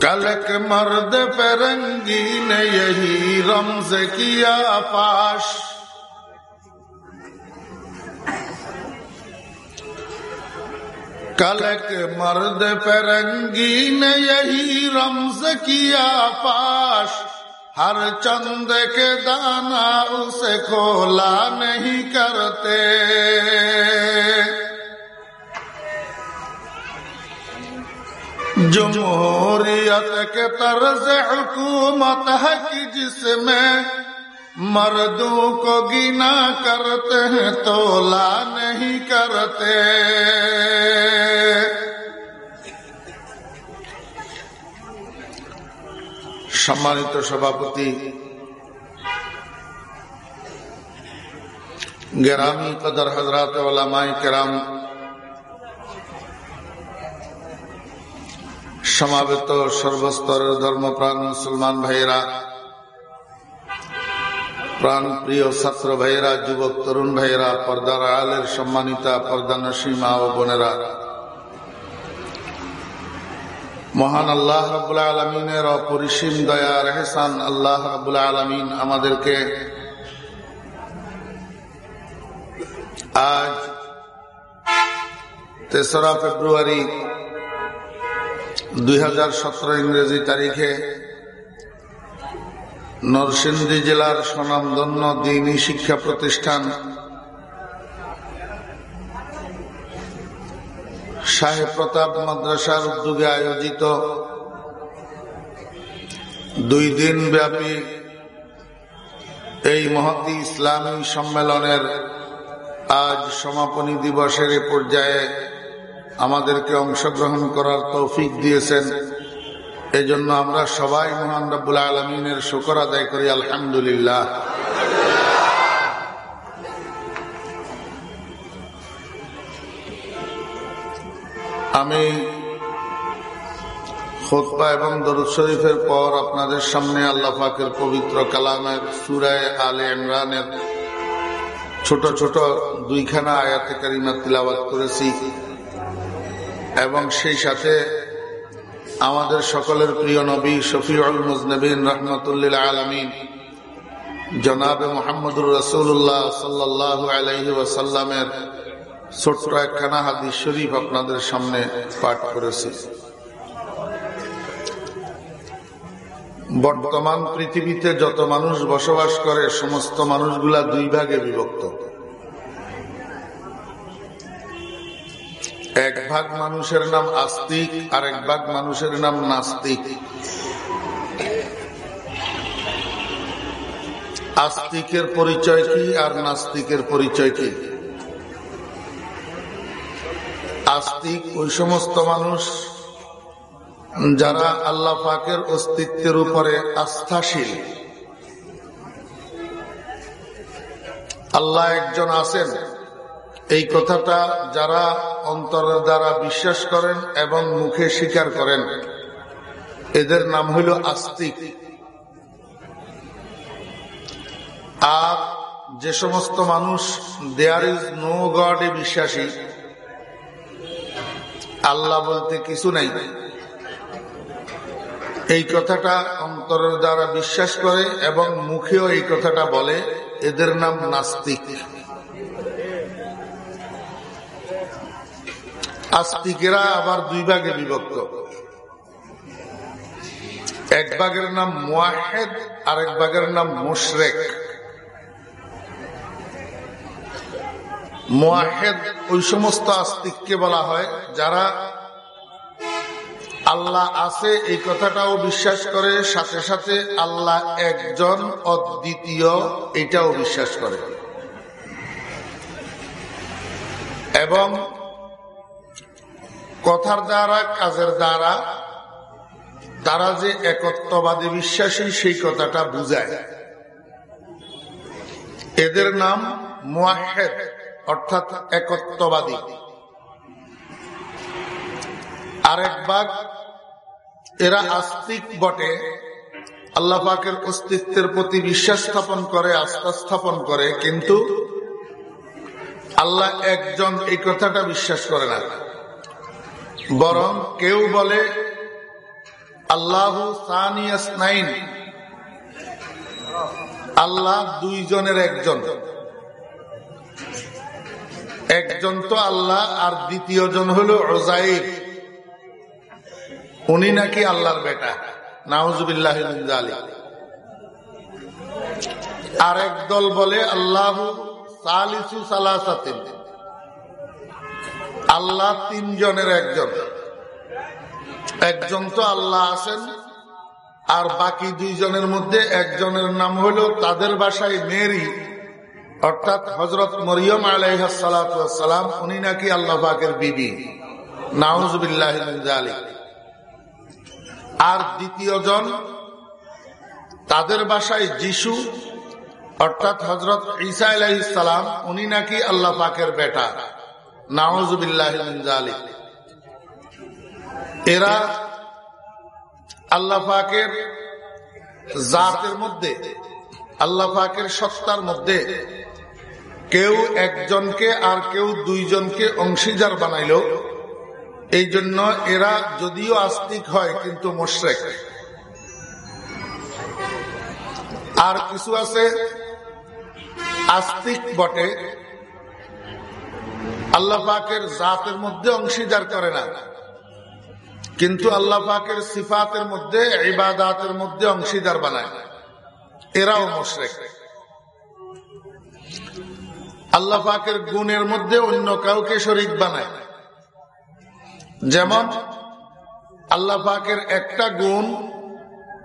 کلک مرد فرنگی نے یہی رمز کیا فاش کلک مرد فرنگی نے یہی رمز کیا فاش ہر چند کے دانا اسے کھولا نہیں کرتے جمہوریت کے طرز حکومت ہے کہ جس میں مردوں کو گنا کرتے ہیں، تولا نہیں کرتے۔ سمانت سبھاپتی گرامی قدر حضرات علماء کرام সমাবেত সর্বস্তরের ধর্মপ্রাণ মুসলমান ভাইয়েরা, প্রাণ প্রিয় ছাত্র ভাইয়েরা, যুবক তরুণ ভাইয়েরা, পর্দার আলের সম্মানিতা পর্দা নসীমা ও বোনেরা। মহান আল্লাহ রবুল্লা আলমিনের অপরিসীম দয়া রেহসান আল্লাহ রবুল্লা আলমিন আমাদেরকে আজ তেসরা ফেব্রুয়ারি দুই হাজার সতেরো ইংরেজি তারিখে নরসিংদী জেলার স্বনামধন্য দিনী শিক্ষা প্রতিষ্ঠান সাহেব প্রতাপ মাদ্রাসার উদ্যোগে আয়োজিত দুই দিন ব্যাপী এই মহতি ইসলামী সম্মেলনের আজ সমাপনী দিবসের পর্যায়ে আমাদেরকে অংশগ্রহণ করার তৌফিক দিয়েছেন। এজন্য আমরা সবাই মহান রব্বুল আলমিনের শুকর আদায় করি, আলহামদুলিল্লাহ। আমি খোদবা এবং দরুদ শরীফের পর আপনাদের সামনে আল্লাহ পাকের পবিত্র কালামের সুরায় আলে ইমরানের ছোট ছোট দুইখানা আয়াতে কারিমা তিলাবাত করেছি। এবং সেই সাথে আমাদের সকলের প্রিয় নবী শফিউল মুজনবিন রহমতুল্লিল আলমিন, জনাবে মোহাম্মদুর রসুল্লাহ সাল্লাহ আলহি ওয়াসাল্লামের ছোট্ট একখানা হাদিস শরীফ আপনাদের সামনে পাঠ করেছি। বর্তমান পৃথিবীতে যত মানুষ বসবাস করে, সমস্ত মানুষগুলা দুই ভাগে বিভক্ত। এক ভাগ মানুষের নাম আস্তিক আর এক ভাগ মানুষের নাম নাস্তিক। আস্তিকের পরিচয় কি আর নাস্তিকের পরিচয় কি? আস্তিক ওই সমস্ত মানুষ যারা আল্লাহ পাকের অস্তিত্বের উপরে আস্থাশীল। আল্লাহ একজন আছেন। এই কথাটা যারা অন্তরের দ্বারা বিশ্বাস করেন এবং মুখে স্বীকার করেন, এদের নাম হইল আস্তিক। আর যে সমস্ত মানুষ দেয়ার ইজ নো গড এ বিশ্বাসী, আল্লাহ বলতে কিছু নাই। এই কথাটা অন্তরের দ্বারা বিশ্বাস করে এবং মুখেও এই কথাটা বলে, এদের নাম নাস্তিক। আস্তিকেরা আবার দুই ভাগে বিভক্ত। এক ভাগের নাম মোয়াহেদ আর এক ভাগের নাম মোশরেক। মোয়াহেদ ওই সমস্ত আস্তিককে বলা হয়, যারা আল্লাহ আছে, এই কথাটাও বিশ্বাস করে, সাথে সাথে আল্লাহ একজন অদ্বিতীয়, এটাও বিশ্বাস করে। এবং কথার দ্বারা, কাজের দ্বারা, তারা যে একত্ববাদী বিশ্বাসী সেই কথাটা বুঝায়। এদের নাম মোয়াহেদ অর্থাৎ একত্ববাদী। আরেক ভাগ, এরা আস্তিক বটে। আল্লাহ পাকের অস্তিত্বের প্রতি বিশ্বাস স্থাপন করে, আস্থা স্থাপন করে, কিন্তু আল্লাহ একজন এই কথাটা বিশ্বাস করে না। বরং কেউ বলে, আল্লাহ সানিয়াসনাইন আল্লাহ দুইজনের একজন। একজন তো আল্লাহ, আর দ্বিতীয় জন হল ওজাইর উনি নাকি আল্লাহর বেটা। নাউজুবিল্লাহ আর এক দল বলে, আল্লাহ সালিসু সালাসাতিন। আল্লাহ তিনজনের একজন। একজন তো আল্লাহ আছেন, আর বাকি দুইজনের মধ্যে একজনের নাম হলো তাদের বাসায় মেরি। অর্থাৎ হজরত মরিয়ম আলাইহাসালাম উনি নাকি আল্লাহ পাকের বিবি। নাউজবিল্লাহ আর দ্বিতীয় জন তাদের বাসায় যিশু, অর্থাৎ হজরত ঈসা আলাইসালাম উনি নাকি আল্লাহ পাকের বেটা। এরা জাতের মধ্যে সত্তার মধ্যে কেউ একজনকে আর কেউ দুইজনকে অংশীদার বানাইল। এই জন্য এরা যদিও আস্তিক হয়, কিন্তু মোশ্রেক। আর কিছু আছে আস্তিক বটে। আল্লাহ পাকের জাতের মধ্যে অংশীদার করে না। কিন্তু আল্লাহ পাকের সিফাতের মধ্যে, ইবাদাতের মধ্যে অংশীদার বানায়। এরাও মোশরেক। আল্লাহ পাকের গুণের মধ্যে অন্য কাউকে শরিক বানায়। যেমন, আল্লাহ পাকের একটা গুণ,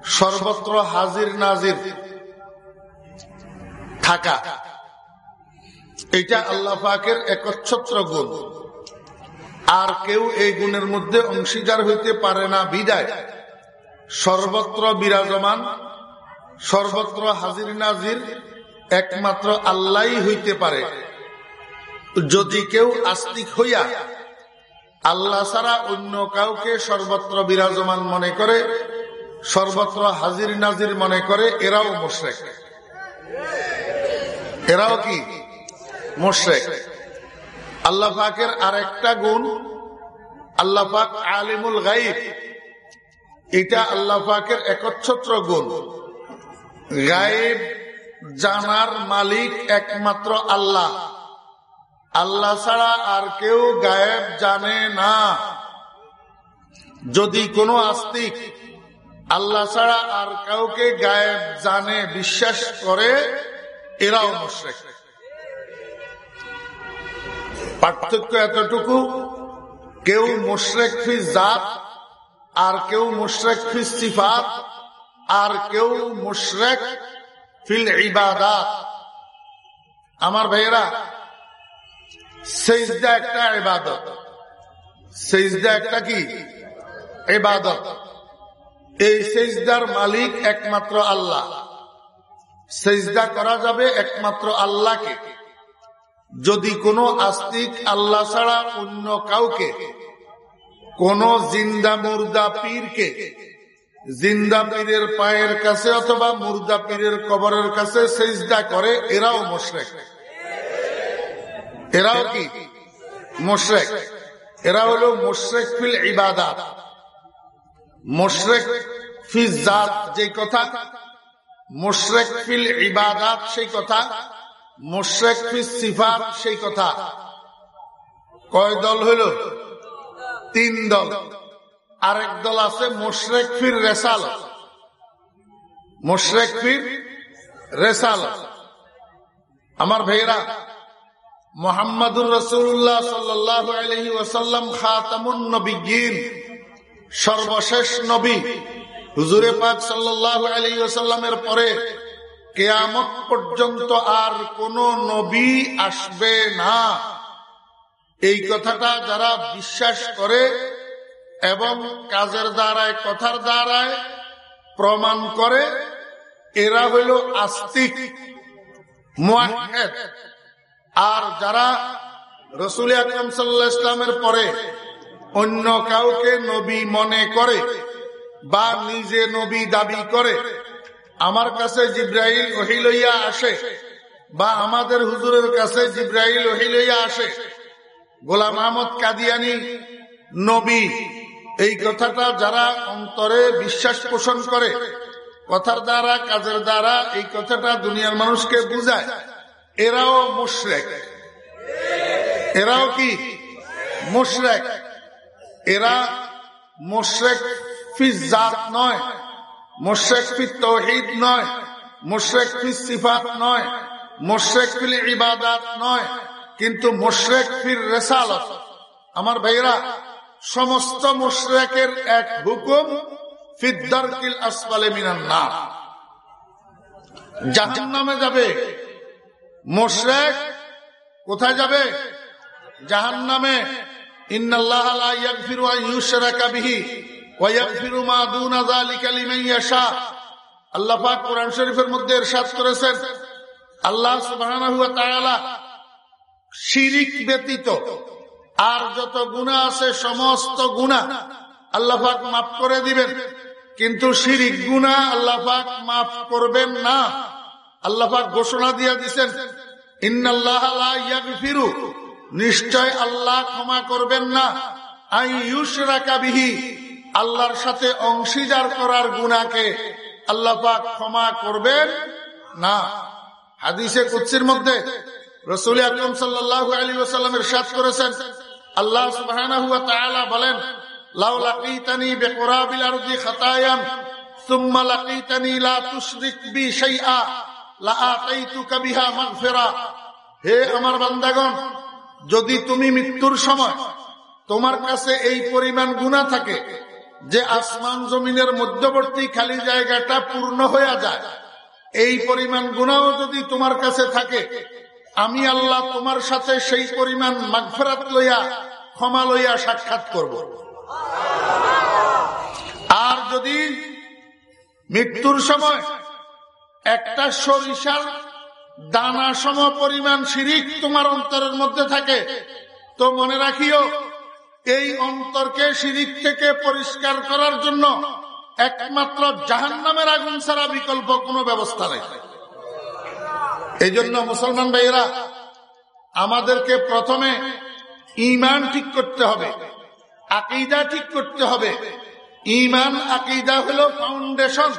সর্বত্র হাজির নাজির থাকা। এটা আল্লাহ পাকের একচ্ছত্র গুণ। আর কেউ এই গুণের মধ্যে অংশীদার হইতে পারে না বিদায়। সর্বত্র বিরাজমান, সর্বত্র হাজির নাজির একমাত্র আল্লাহ হইতে পারে। যদি কেউ আস্তিক হইয়া আল্লাহ ছাড়া অন্য কাউকে সর্বত্র বিরাজমান মনে করে, সর্বত্র হাজির নাজির মনে করে, এরাও মোশেক এরাও কি? মোশেক আল্লাহ পাকের আর একটা গুণ, আল্লাহ পাক আলিমুল গাইব এটা আল্লাহ পাকের একচ্ছত্র গুণ। গায়েব জানার মালিক একমাত্র আল্লাহ। আল্লাহ ছাড়া আর কেউ গায়েব জানে না। যদি কোনো আস্তিক আল্লাহ ছাড়া আর কাউকে গায়েব জানে, বিশ্বাস করে, এরাও মুশ্রেক। পার্থক্য এতটুকু, কেউ মুশ্রেক ফি জাত, আর কেউ মুশ্রেক ফি সিফাত, আর কেউ মুশ্রেক ফিল ইবাদাত। আমার ভাইয়েরা, সেজদা একটা ইবাদত। সেজদা একটা কি? ইবাদত। এই সেজদার মালিক একমাত্র আল্লাহ। সেজদা করা যাবে একমাত্র আল্লাহকে। যদি কোনো আস্তিক আল্লাহ ছাড়া অন্য কাউকে, কোন জিন্দা মুর্দা পীরকে, জিন্দা পীরের পায়ের কাছে অথবা মুর্দা পীরের কবরের কাছে সেজদা করে, এরাও মোশরেক। এরাও কি? মোশরেক। এরা হলো মোশরেক ফিল ইবাদাত। মোশরেক ফি জাত যে কথা, মোশরেক ফিল ইবাদাত, সেই কথা সিফাত সেই কথা। কয় দল হইল? তিন দল। আরেক দল আছে মোশরেক ফির রেসাল। মোশরেক ফির রেসাল। আমার ভাইরা মোহাম্মদুর রসুল্লাহ সাল্লাহ আলহি ওসাল্লাম খাতামুন নবীন সর্বশেষ নবী হুজুরে পাক সাল্লাহ আলহি ওসাল্লামের পরে কেয়ামত পর্যন্ত আর কোন নবী আসবে না। এই কথাটা যারা বিশ্বাস করে এবং কাজের দ্বারায়, কথার দ্বারায় প্রমাণ করে, এরা হইল আস্তিক আর যারা রসুল আকরম সাল্লা ইসলামের পরে অন্য কাউকে নবী মনে করে বা নিজে নবী দাবি করে আমার কাছে জিব্রাহিল ওহিলইয়া আসে বা আমাদের হুজুরের কাছে জিব্রাহিল ওহিলইয়া আসে। গোলাম আহমদ কাদিয়ানি নবী, এই কথাটা যারা অন্তরে বিশ্বাস পোষণ করে, কথার দ্বারা, কাজের দ্বারা এই কথাটা দুনিয়ার মানুষকে বুঝায়। এরাও মুশরেক। এরাও কি? মুশরেক। এরা মুশরেক ফি জাত নয়। মুশরেক ফি তৌহিদ নয় মুশরেক ফি সিফাত নয় মুশরেক ফিল ইবাদাত নয়, কিন্তু মুশরেক ফির রেসালত। আমার ভাইরা সমস্ত মুশরেকের এক হুকুম ফিদ্দারকিল আসফালে মিনান না জাহান নামে যাবে। মুশরেক কোথায় যাবে? জাহান নামে ইন্নাল্লাহ লা ইয়াগফিরু আন ইউশরাকা বিহি। কোরআন শরীফের মধ্যে করেছেন। আল্লাহ শিরিক ব্যতীত আর যত গুণা আছে সমস্ত গুণা আল্লাহ পাক মাফ করে দিবেন। কিন্তু শিরিক গুণা আল্লাহ পাক মাফ করবেন না। আল্লাহ পাক ঘোষণা দিয়ে দিচ্ছেন ইন্নাল্লাহ ইয়াগফিরু। নিশ্চয় আল্লাহ ক্ষমা করবেন না। আই আল্লাহর সাথে অংশীদার করার গুণাকে আল্লাহ পাক ক্ষমা করবেন? না। হাদিসে কুচ্ছির মধ্যে রসুল আকরম সাল্লাহ আলী ওসাল্লামের সাথ করেছেন, আল্লাহ তাআলা বলেন হে যদি তুমি মৃত্যুর সময় তোমার কাছে এই পরিমাণ গুণা থাকে যে আসমান জমিনের মধ্যবর্তী খালি জায়গাটা পূর্ণ হয়ে যায়। এই পরিমাণ গুণাও যদি তোমার কাছে থাকে, আমি আল্লাহ তোমার সাথে সেই পরিমাণ মাগফেরাত লইয়া, ক্ষমা লইয়া সাক্ষাৎ করব। আর যদি মৃত্যুর সময় একটা সরিষার দানা সম পরিমাণ শিরিক তোমার অন্তরের মধ্যে থাকে, তো মনে রাখিও এই অন্তরকে শিরিক থেকে পরিষ্কার করার জন্য একমাত্র জাহান নামের আগুন ছাড়া বিকল্প কোনো ব্যবস্থা নেই। এই জন্য মুসলমান ভাইয়েরা, আমাদেরকে প্রথমে ইমান ঠিক করতে হবে, আকিদা ঠিক করতে হবে। ইমান আকিদা হলো ফাউন্ডেশন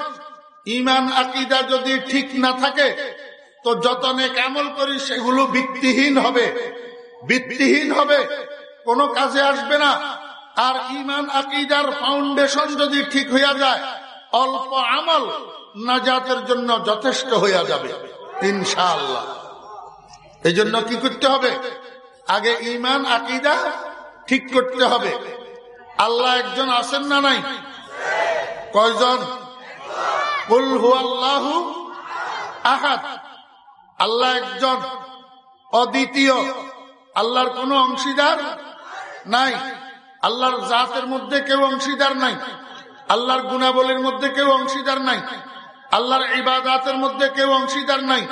ইমান আকিদা যদি ঠিক না থাকে, তো যতনে কেমন করি সেগুলো ভিত্তিহীন হবে ভিত্তিহীন হবে। কোনো কাজে আসবে না। আর ইমান আকিদার ফাউন্ডেশন যদি ঠিক হইয়া যায়, অল্প আমল নাজাতের জন্য যথেষ্ট হইয়া যাবে, ইনশাআল্লাহ। এই জন্য কি করতে হবে? আগে ইমান আকিদা ঠিক করতে হবে। আল্লাহ একজন আছেন না নাই? কয়জন? আল্লাহ আহাদ। আল্লাহ একজন অদ্বিতীয়। আল্লাহর কোন অংশীদার নাই। আল্লাহর জাতের মধ্যে কেউ অংশীদার নাই। আল্লাহর গুণাবলীর মধ্যে কেউ অংশীদার নাই। আল্লাহর ইবাদাতের মধ্যে কেউ অংশীদার নাই।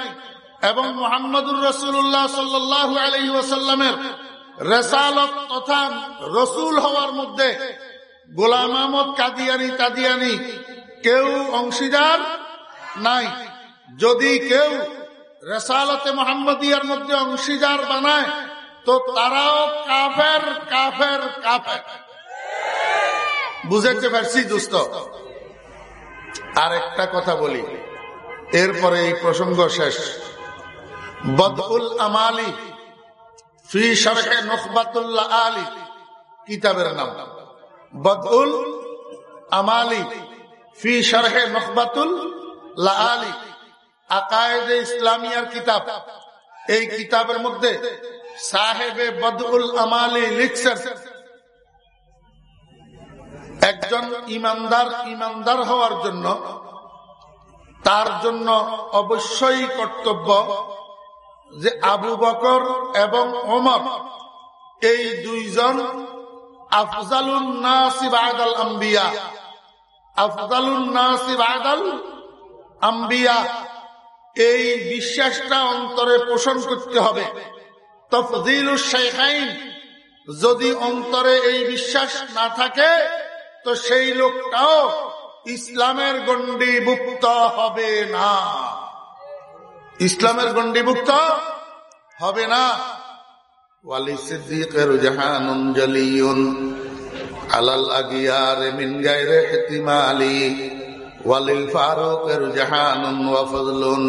এবং মোহাম্মদুর রসুল্লাহ সাল্লাহ আলহি ওসাল্লামের রেসালত তথা রসুল হওয়ার মধ্যে গোলাম আহমদ কাদিয়ানি কাদিয়ানি কেউ অংশীদার নাই। যদি কেউ রেসালতে মোহাম্মদিয়ার মধ্যে অংশীদার বানায় তো তারাও কাফের কাফের কাফের। বুঝেতে পারছি দুস্থ আর একটা কথা বলি। এরপরে এই প্রসঙ্গ শেষ। বদউল আমালি কিতাবের নাম। ফি নখবাতুল আলী, আকায়েদে ইসলামিয়ার কিতাব। এই কিতাবের মধ্যে সাহেবে বদউল আমালি লিখছেন, একজন ইমানদার ইমানদার হওয়ার জন্য, তার জন্য অবশ্যই কর্তব্য যে আবু বকর এবং ওমর, এই দুইজন আফজালুন নাসিব আম্বিয়া, আফজালুন নাসিব আম্বিয়া, এই বিশ্বাসটা অন্তরে পোষণ করতে হবে। তফদিলুল শেখাইন যদি অন্তরে এই বিশ্বাস না থাকে, তো সেই লোকটাও ইসলামের গণ্ডিভুক্ত হবে না। ইসলামের গণ্ডিভুক্ত হবে না। ওয়ালি সিদ্দিকের জাহানুন জালিউন আলাল আগিয়ার মিন গায়রে ইহতিমালি ওয়ালিল ফারুকের জাহানুন ওয়া ফজলুন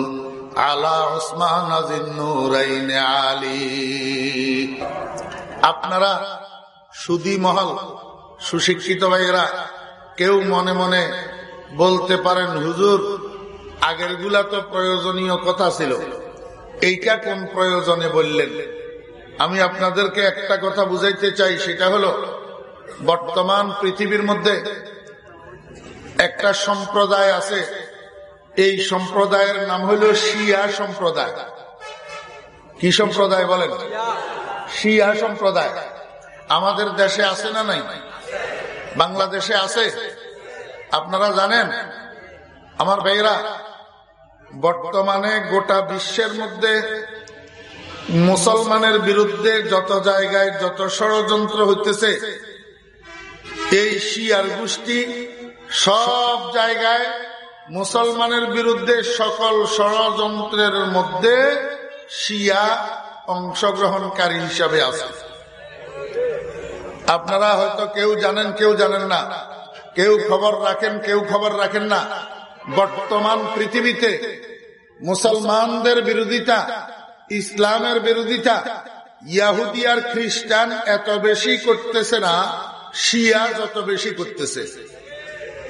আলা আজিন্নুরাইন আলী। আপনারা সুদী মহল, সুশিক্ষিত ভাইয়েরা, কেউ মনে মনে বলতে পারেন, হুজুর আগেরগুলা তো প্রয়োজনীয় কথা ছিল। এইটা কোন প্রয়োজনে বললেন? আমি আপনাদেরকে একটা কথা বুঝাইতে চাই, সেটা হলো, বর্তমান পৃথিবীর মধ্যে একটা সম্প্রদায় আছে এই সম্প্রদায়ের নাম হলো শিয়া সম্প্রদায়। কি সম্প্রদায় বলেন? শিয়া সম্প্রদায়। আমাদের দেশে আছে না নাই? বাংলাদেশে আছে? আপনারা জানেন? আমার ভাইরা বর্তমানে গোটা বিশ্বের মধ্যে মুসলমানের বিরুদ্ধে যত জায়গায় যত ষড়যন্ত্র হইতেছে, এই শিয়ার গোষ্ঠী সব জায়গায় মুসলমানের বিরুদ্ধে সকল ষড়যন্ত্রের মধ্যে শিয়া অংশগ্রহণকারী হিসাবে আছে। আপনারা হয়তো কেউ জানেন কেউ জানেন না। কেউ খবর রাখেন, কেউ খবর রাখেন না। বর্তমান পৃথিবীতে মুসলমানদের বিরোধিতা, ইসলামের বিরোধিতা ইয়াহুদি আর খ্রিস্টান এত বেশি করতেছে না, শিয়া যত বেশি করতেছে।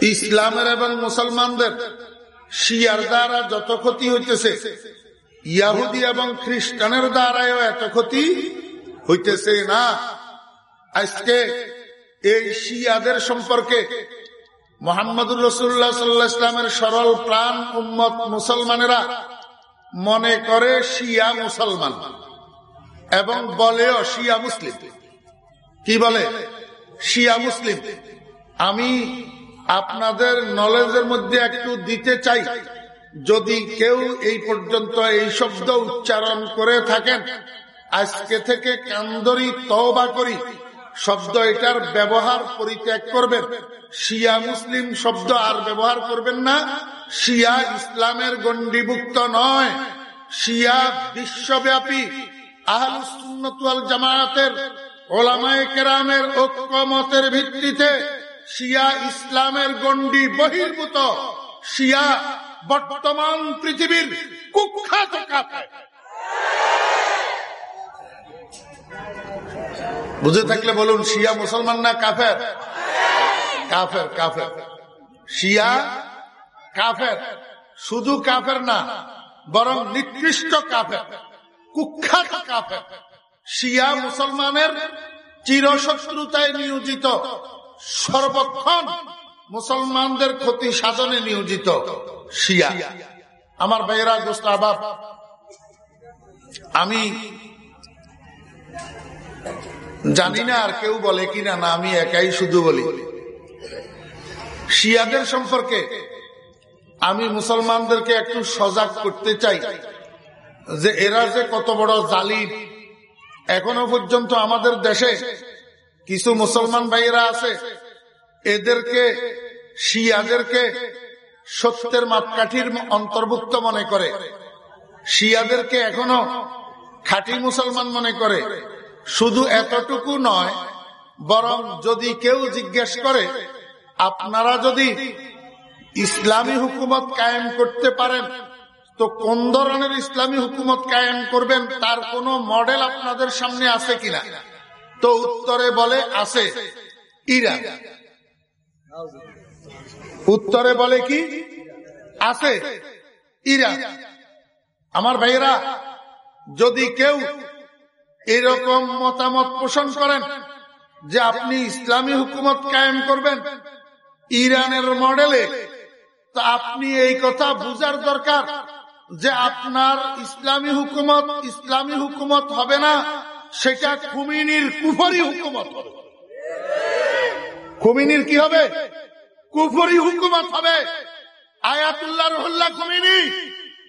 ইসলামের এবং মুসলমানদের শিয়ার দ্বারা যত ক্ষতি হইতেছে, ইয়াহুদি এবং খ্রিস্টানের দ্বারাও এত ক্ষতি হইতেছে না। আজকে এই শিয়াদের সম্পর্কে মোহাম্মদুর রসুল্লাহ সাল্লাহ ইসলামের সরল প্রাণ উম্মত মুসলমানেরা মনে করে শিয়া মুসলমান এবং বলেও শিয়া মুসলিম। কি বলে? শিয়া মুসলিম। আমি আপনাদের নলেজের মধ্যে একটু দিতে চাই। যদি কেউ এই পর্যন্ত এই শব্দ উচ্চারণ করে থাকেন, আজকে থেকে কান্দরি তওবা করি। শব্দ এটার ব্যবহার পরিত্যাগ করবেন। শিয়া মুসলিম শব্দ আর ব্যবহার করবেন না। শিয়া ইসলামের গণ্ডিভুক্ত নয়। শিয়া বিশ্বব্যাপী। আহলুসুন্নতুয়াল জামায়াতের ওলামায়ে কেরামের ঐক্যমতের ভিত্তিতে শিয়া ইসলামের গণ্ডি বহির্ভূত। শিয়া বর্তমান পৃথিবীর কুখ্যাত বুঝে থাকলে বলুন, শিয়া মুসলমান না কাফের? কাফের কাফের। শিয়া কাফের। শুধু কাফের না, বরং নিকৃষ্ট কাফের, কুখ্যাত কাফের। শিয়া মুসলমানের চিরশত্রুতায় নিয়োজিত। সর্বক্ষণ মুসলমানদের ক্ষতি সাধনে নিয়োজিত। শিয়া। আমার ভাইয়েরা, দোস্ত আমি জানি না আর কেউ বলে কিনা, না, আমি একাই শুধু বলি। শিয়াদের সম্পর্কে আমি মুসলমানদেরকে একটু সজাগ করতে চাই যে এরা যে কত বড় জালিম, এখনও পর্যন্ত আমাদের দেশে কিছু মুসলমান ভাইয়েরা আছে, এদেরকে শিয়াদেরকে সত্যের মাপকাঠির অন্তর্ভুক্ত মনে করে। শিয়াদেরকে এখনও খাঁটি মুসলমান মনে করে। শুধু এতটুকু নয়, বরং যদি কেউ জিজ্ঞেস করে, আপনারা যদি ইসলামী হুকুমত কায়েম করতে পারেন, তো কোন ধরনের ইসলামী হুকুমত কায়েম করবেন, তার কোনো মডেল আপনাদের সামনে আছে কিনা? তো উত্তরে বলে আছে ইরান। উত্তরে বলে কি? আছে ইরান। আমার ভাইয়েরা, যদি কেউ এরকম মতামত পোষণ করেন যে আপনি ইসলামী হুকুমত কায়েম করবেন ইরানের মডেলে, তা আপনি এই কথা বুঝার দরকার যে আপনার ইসলামী হুকুমত ইসলামী হুকুমত হবে না। সেটা খুমিনির কুফরি হুকুমত হবে। কুমিনীর কি হবে? কুফরি হুকুমত হবে। আয়াতুল্লাহ রহুল্লাহ খুমিনি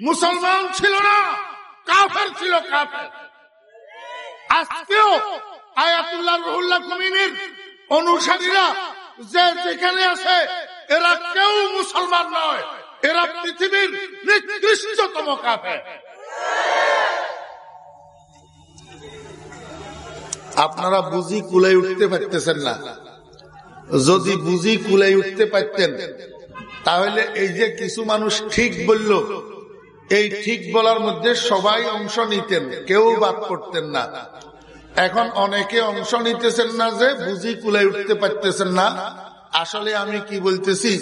মুসলমান ছিল না, কাফের ছিল কাফের। আজকেও আয়াতুল্লাহ রহুল্লাহ খুমিনির অনুসারীরা যে যেখানে আছে, এরা কেউ মুসলমান নয়, এরা পৃথিবীর নিকৃষ্টতম কাফের। আপনারা বুঝি কুলাই উঠতে পারতেছেন না। যদি বুঝি কুলাই উঠতে পারতেন, তাহলে এই যে কিছু মানুষ ঠিক বলল, এই ঠিক বলার মধ্যে সবাই অংশ নিতেন, কেউ বাদ করতেন না। এখন অনেকে অংশ নিতেছেন না যে বুঝি কুলাই উঠতে পারতেছেন না। আসলে আমি কি বলতেছি,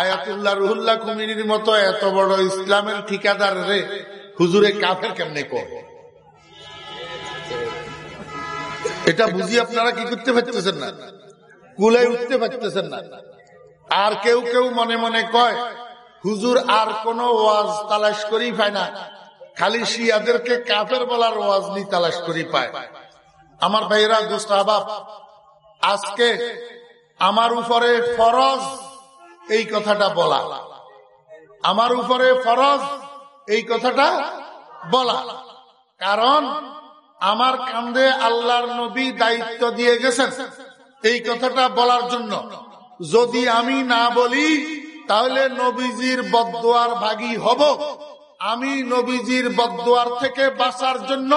আয়াতুল্লাহ রুহুল্লাহ কুমিনীর মতো এত বড় ইসলামের ঠিকাদার রে, হুজুরে কাফের কেমনে কর এটা বুঝি আপনারা কি করতে পারতেছেন না? কুলাই উঠতে পারতেছেন না। আর কেউ কেউ মনে মনে কয়, হুজুর, আর কোন ওয়াজ তালাশ করি পায় না। খালি শিয়াদেরকে কাফের বলার ওয়াজ নি তালাশ করি পায়। আমার ভাইরা দোস্ত আজকে আমার উপরে ফরজ এই কথাটা বলা। আমার উপরে ফরজ এই কথাটা বলা। কারণ আমার কান্দে আল্লাহর নবী দায়িত্ব দিয়ে গেছেন এই কথাটা বলার জন্য যদি আমি না বলি তাহলে নবীজির বদুয়ার ভাগী হব আমি নবীজির বদুয়ার থেকে বাঁচার জন্য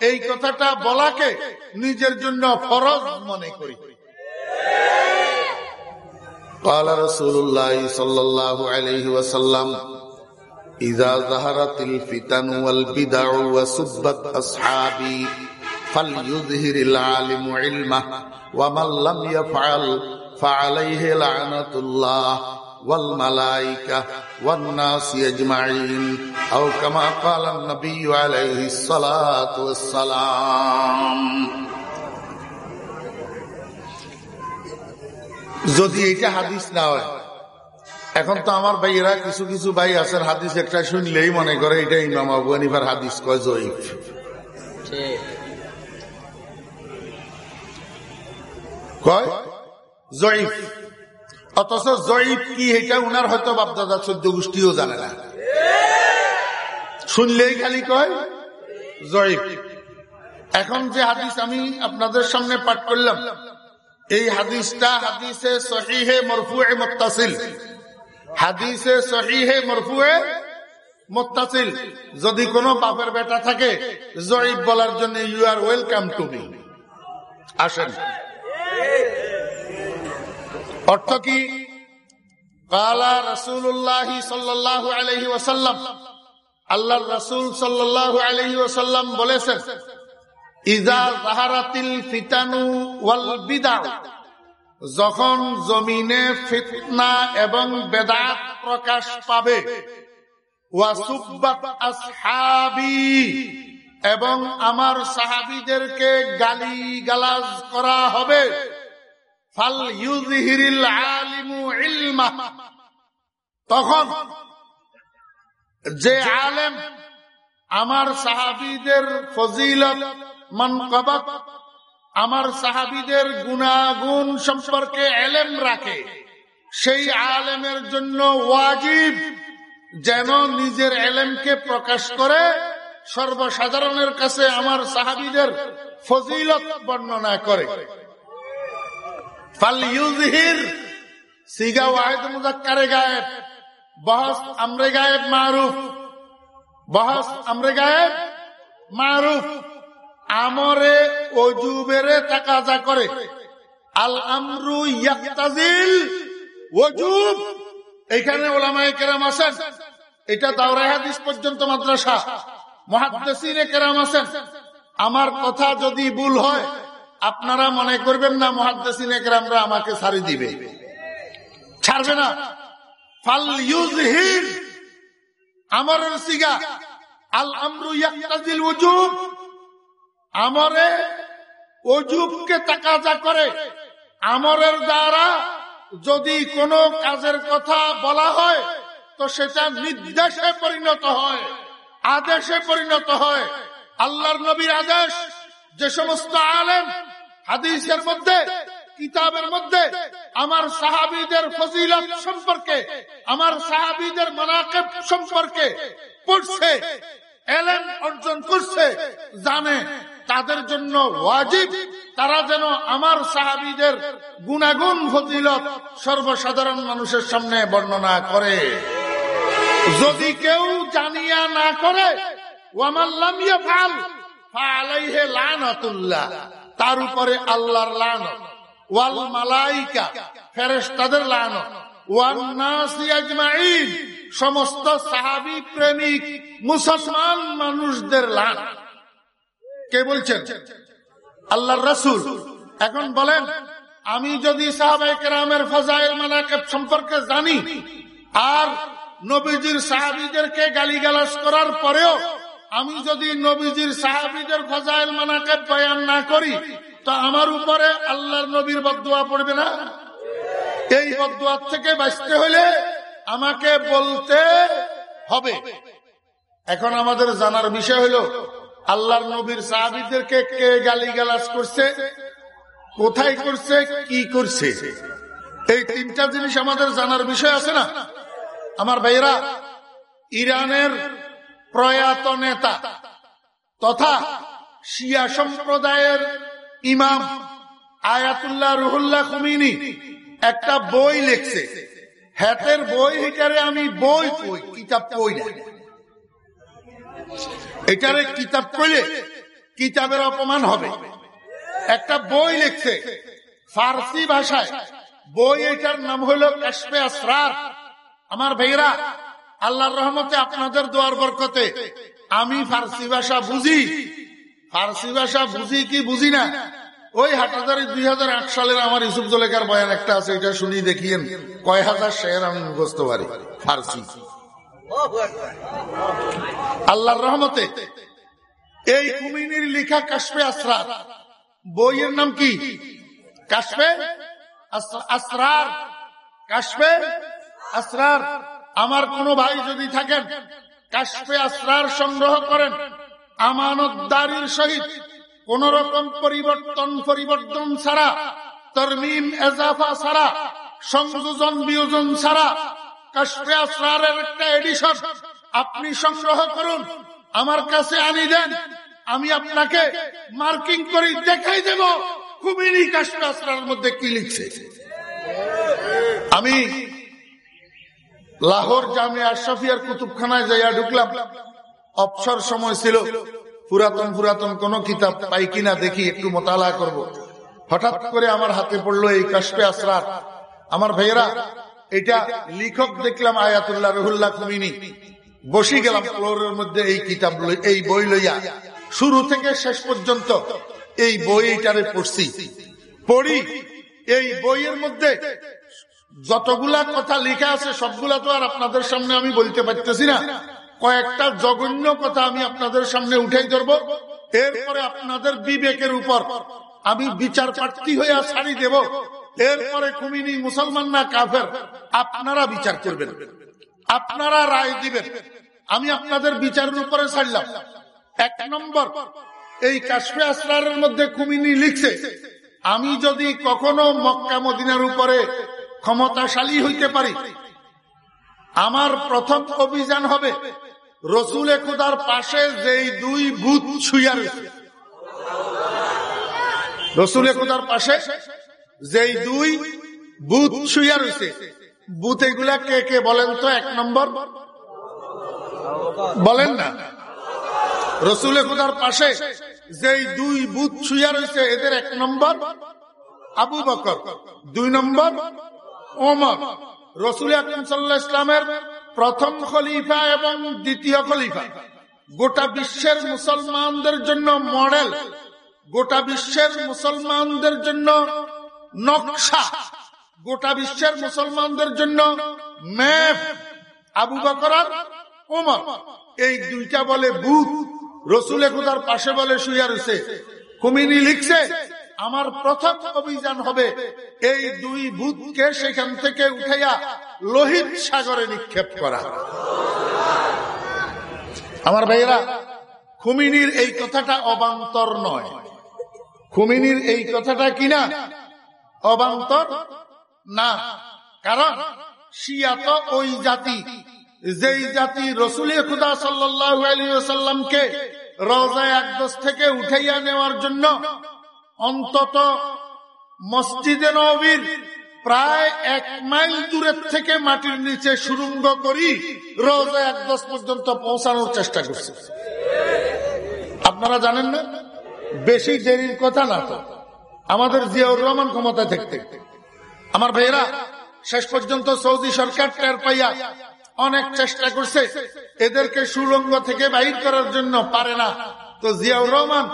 এই কথাটা বলাকে নিজের জন্য ফরজ মনে করি قال رسول الله صلى الله عليه وسلم إذا ظهرت الفتن والبدع وسبت أصحابي فليظهر العالم علمه ومن لم يفعل فعليه لعنة الله والملائكة والناس أجمعين أو كما قال النبي عليه الصلاة والسلام যদি এটা হাদিস না হয় এখন তো আমার ভাইয়েরা কিছু কিছু ভাই আছেন, হাদিস একটা শুনলেই মনে করে, এটা ইমাম আবু হানিফার হাদিস, কয় জয়ীফ? কয়? জয়ীফ। অথচ জয়ীফ কি এটা উনার হয়তো বাপদাদা চোদ্দ গোষ্ঠীও জানে না। শুনলেই খালি কয়, জয়ীফ। এখন যে হাদিস আমি আপনাদের সামনে পাঠ করলাম, এই হাদিসটা হাদিসে সহিহে মরফুয়ে মুত্তাসিল। হাদিসে সহিহে মরফুয়ে মুত্তাসিল। যদি কোনো বাপের বেটা থাকে, জয়ীব বলার জন্য you are welcome to me আসেন। অর্থ কি? কালা রসুল্লাহ সাল্লাহ আলহি ওসাল্লাম আল্লাহ রসুল সাল্লাহ আলহি ওসাল্লাম বলেছেন ইজা জাহারাতিল ফিতানু ওয়াল বিদা যখন জমিনে ফিতনা এবং বেদাত প্রকাশ পাবে এবং আমার সাহাবিদেরকে গালি গালাজ করা হবে, ফাল তখন যে আলেম আমার সাহাবিদের ফজিলত মনকবত আমার সাহাবিদের গুণাগুণ সম্পর্কে এলেম রাখে। সেই আলেমের জন্য ওয়াজিব যেন নিজের এলেমকে প্রকাশ করে, সর্বসাধারণের কাছে আমার সাহাবিদের ফজিলত বর্ণনা করে। সিগা ওয়াহিদ আমরে মারুফ মারুফ। আমরে অজুবেরে তাকাজা করে। আল আমরু ইয়াক্তাজিল ওজুব এখানে ওলামায়ে কেরাম আছেন। এটা দাওরাই হাদিস পর্যন্ত মাদ্রাসা। মহাদ্দেসিনে কেরাম আছেন। আমার কথা যদি ভুল হয়, আপনারা মনে করবেন না মহাদ্দেসিনে কেরামরা আমাকে ছাড়ি দিবে। ছাড়বে না। ফাল ইউজ ইউজহির আমার সিগা। আল আমরু ইয়াক্তাজিল ওজুব আমরে অজুবকে তাকাজা করে। আমরের দ্বারা যদি কোনো কাজের কথা বলা হয়, তো সেটা নির্দেশে পরিণত হয়, আদেশে পরিণত হয়। আল্লাহর নবীর আদেশ, যে সমস্ত আলেম হাদিসের মধ্যে, কিতাবের মধ্যে আমার সাহাবিদের ফজিলত সম্পর্কে, আমার সাহাবিদের মনাকেব সম্পর্কে পড়ছে এলেন অর্জন করছে, জানে। তাদের জন্য ওয়াজিব। তারা যেন আমার সাহাবিদের গুণাগুণ ফজিলত সর্বসাধারণ মানুষের সামনে বর্ণনা করে। যদি কেউ জানিয়া না করে তার উপরে আল্লাহর লানত, ওয়াল মালাইকা সমস্ত সাহাবী প্রেমিক মুসলমান মানুষদের লানত। কে বলছেন? আল্লাহর রাসূল। এখন বলেন, আমি যদি মানাকিব সম্পর্কে জানি, আর নবীজির সাহাবিদেরকে গালিগালাজ করার পরেও আমি যদি নবীজির সাহাবিদের ফজাইল মানাকে বয়ান না করি, তো আমার উপরে আল্লাহর নবীর বদুয়া পড়বে না? এই বদুয়ার থেকে বাঁচতে হলে আমাকে বলতে হবে। এখন আমাদের জানার বিষয় হলো আল্লাহর নবীর সাহাবিদেরকে কে গালি গালিগালাজ করছে? কোথায় করছে? কি করছে? এই তিনটা জিনিস আমাদের জানার বিষয় আছে না? আমার ভাইরা ইরানের প্রয়াত নেতা তথা শিয়া সম্প্রদায়ের ইমাম আয়াতুল্লাহ রুহুল্লাহ খুমিনি একটা বই লিখছে। হ্যাতের বই এটারে আমি বই কই কিতাব কই না। এটারে কিতাব কইলে কিতাবের অপমান হবে। একটা বই লিখছে, ফার্সি ভাষায়। বই এটার নাম হলো কাশফে আসরার। আমার ভাইরা আল্লাহর রহমতে আপনাদের দোয়ার বরকতে আমি ফার্সি ভাষা বুঝি। ফার্সি ভাষা বুঝি কি বুঝি না? ওই হাটাদারি দুই হাজার আট সালের আমার ইসুফ জলেকার বয়ান একটা আছে, এটা শুনি দেখিয়েন। কয় হাজার শেয়ার আমি মুখস্ত পারি, ফার্সি। আল্লাহর রহমতে, এই কুমিনীর লিখা কাশফে আসরার। বইয়ের নাম কি? কাশফে আসরার। কাশফে আসরার। আমার কোন ভাই যদি থাকেন, কাশফে আসরার সংগ্রহ করেন। আমানতদারির সহিত কোন রকম পরিবর্তন পরিবর্তন ছাড়া, তরমিম এজাফা ছাড়া, সংযোজন বিয়োজন ছাড়া কাশফে আসরারের একটা এডিশন আপনি সংগ্রহ করুন। আমার কাছে আনি দেন। আমি আপনাকে মার্কিং করে দেখাই দেব। খুবই কাশফে আসরার মধ্যে কি লিখছে। আমি লাহোর জামে আশরাফিয়ার কুতুবখানায় যাইয়া ঢুকলাম। অবসর সময় ছিল। পুরাতন পুরাতন কোন কিতাব পাই কিনা দেখি একটু মোতালা করব। হঠাৎ করে আমার হাতে পড়ল এই কাশপে আসরার আমার ভাইয়েরা এটা লিখক দেখলাম আয়াতুল্লাহ রহুল্লাহ কুমিনি বসি গেলাম ফ্লোরের মধ্যে এই কিতাব এই বই লইয়া। শুরু থেকে শেষ পর্যন্ত এই বই এইটারে পড়ছি। পড়ি, এই বইয়ের মধ্যে যতগুলা কথা লেখা আছে সবগুলা তো আর আপনাদের সামনে আমি বলতে পারতেছি না। কয়েকটা জঘন্য কথা আমি আপনাদের সামনে উঠাই ধরব। এরপরে আপনাদের বিবেকের উপর আমি বিচার প্রার্থী হইয়া ছাড়ি দেব। এরপরে কুমিনি মুসলমান না কাফের, আপনারা বিচার করবেন। আপনারা রায় দিবেন। আমি আপনাদের বিচারের উপরে ছাড়লাম। এক নম্বর, এই কাশ্মীর আসরারের মধ্যে কুমিনি লিখছে, আমি যদি কখনো মক্কা মদিনার উপরে ক্ষমতাশালী হইতে পারি, আমার প্রথম অভিযান হবে রসুলে খুদার পাশে যেই দুই ভূত ছুইয়া রয়েছে রসুলে খুদার পাশে যেই দুই বুথ ছুইয়া রয়েছে বুথ এগুলা কে কে বলেন তো? এক নম্বর। বলেন না। রসুল খুদার পাশে যেই দুই বুথ ছুইয়া রয়েছে এদের এক নম্বর আবু বকর, দুই নম্বর ওমর। রসুল আকরম ইসলামের প্রথম খলিফা এবং দ্বিতীয় খলিফা। গোটা বিশ্বের মুসলমানদের জন্য মডেল। গোটা বিশ্বের মুসলমানদের জন্য নকশা। গোটা বিশ্বের মুসলমানদের জন্য ম্যাপ আবু বকর ওমর। এই দুইটা বলে বুথ রসুল খুদার পাশে বলে শুয়া রয়েছে। কুমিনি লিখছে, আমার প্রথম অভিযান হবে এই দুই ভূতকে সেখান থেকে উঠাইয়া লোহিত সাগরে নিক্ষেপ করা। আমার ভাইয়েরা, খুমিনীর এই কথাটা অবান্তর নয়। খুমিনীর এই কথাটা কিনা অবান্তর? না, কারণ শিয়া তো ওই জাতি, যেই জাতি রসুল খুদা সাল্লামকে রোজা একদশ থেকে উঠাইয়া নেওয়ার জন্য অন্তত মসজিদে নবীর প্রায় এক মাইল দূরের থেকে মাটির নিচে সুরঙ্গ করি রোজা একদশ পর্যন্ত পৌঁছানোর চেষ্টা করছে। আপনারা জানেন না? বেশি দেরির কথা না তো। আমাদের জিয়াউর রহমান ক্ষমতায় থাকতে। আমার ভাইয়েরা, শেষ পর্যন্ত সৌদি সরকার টের পাইয়া অনেক চেষ্টা করছে। এদেরকে সুরঙ্গ থেকে বাহির করার জন্য পারে না। তো জিয়াউর রহমান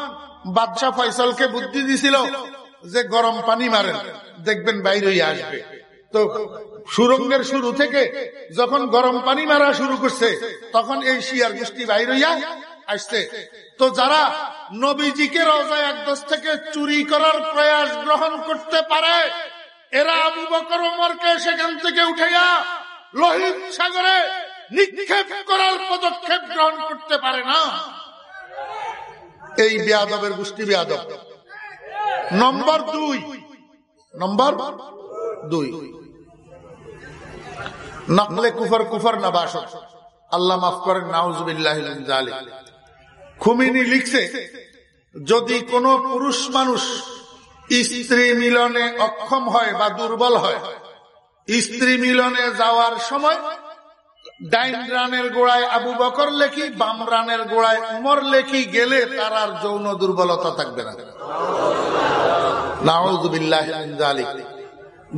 বাদশাহ ফয়সলকে বুদ্ধি দিছিল যে গরম পানি মারেন, দেখবেন বাইরে আসবে। তো সুরঙ্গের শুরু থেকে যখন গরম পানি মারা শুরু করছে, তখন এই শিয়ার গোষ্ঠী বাইর আসছে। তো যারা নবীজিকে রওজা একদশ থেকে চুরি করার প্রয়াস গ্রহণ করতে পারে, এরা আবু বকর ওমরকে সেখান থেকে উঠাইয়া লোহিত সাগরে নিক্ষেপ করার পদক্ষেপ গ্রহণ করতে পারে না। এই বেয়াদবের গোষ্ঠী বেয়াদব। নম্বর দুই। নম্বর দুই। নকলে কুফর কুফর না বাসক আল্লাহ মাফ করেন নাউজুবিল্লাহ খুমিনি লিখছে, যদি কোন পুরুষ মানুষ স্ত্রী মিলনে অক্ষম হয় বা দুর্বল হয়, স্ত্রী মিলনে যাওয়ার সময় ডাইন রানের গোড়ায় আবু বকর লেখি, বাম রানের গোড়ায় উমর লেখি, গেলে তার আর যৌন দুর্বলতা থাকবে না।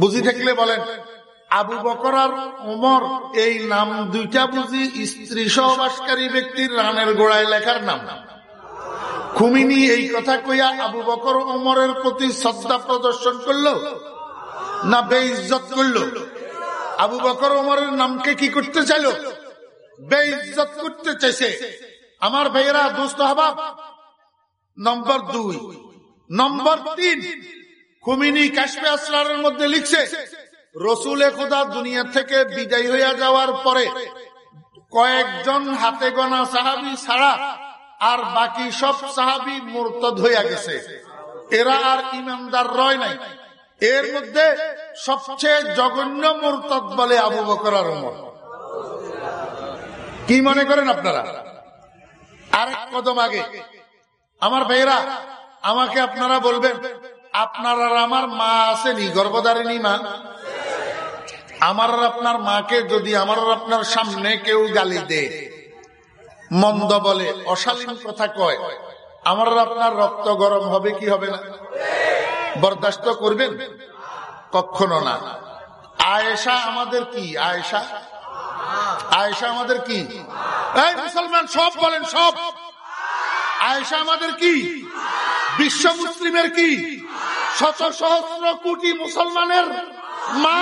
বুঝি থাকলে বলেন আবু বকর আর উমর, এই নাম দুইটা বুঝি স্ত্রী সহবাসকারী ব্যক্তির রানের গোড়ায় লেখার নাম। খুমিনি এই কথা কইয়া আবু বকর উমরের প্রতি শ্রদ্ধা প্রদর্শন করল না বেইজ্জত করল? আবু বকর উমরের নামকে কি করতে চাইল? বেইজ্জত করতে চাইছে। আমার ভাইয়েরা, দোস্ত হবাব নম্বর দুই। নম্বর তিন, খুমিনি কাশ্মীর আসলারের মধ্যে লিখছে রসুলে খোদা দুনিয়া থেকে বিদায় হইয়া যাওয়ার পরে কয়েকজন হাতে গোনা সাহাবি ছাড়া আর বাকি সব সাহাবি মোরতদ হইয়া গেছে। এরা আর ইমানদার রয় নাই। এর মধ্যে সবচেয়ে জঘন্য মোরতদ বলে আবু বকর আর কি মনে করেন আপনারা? আরেক কদম আগে। আমার ভাইয়েরা, আমাকে আপনারা বলবেন, আপনার আর আমার মা আসেনি গর্ভধারিণী মা। আমার আর আপনার মাকে যদি আমার আর আপনার সামনে কেউ গালি দে মন্দ বলে অশালীন কথা কয়। আমার আর আপনার রক্ত গরম হবে কি হবে না? বরদাস্ত করবেন? কখনো না। আয়েশা আমাদের কি, আয়েশা? আয়েশা আমাদের কি? মুসলমান, সব বলেন, সব। আয়েশা আমাদের কি? বিশ্ব মুসলিমের কি? শত সহস্র কোটি মুসলমানের মা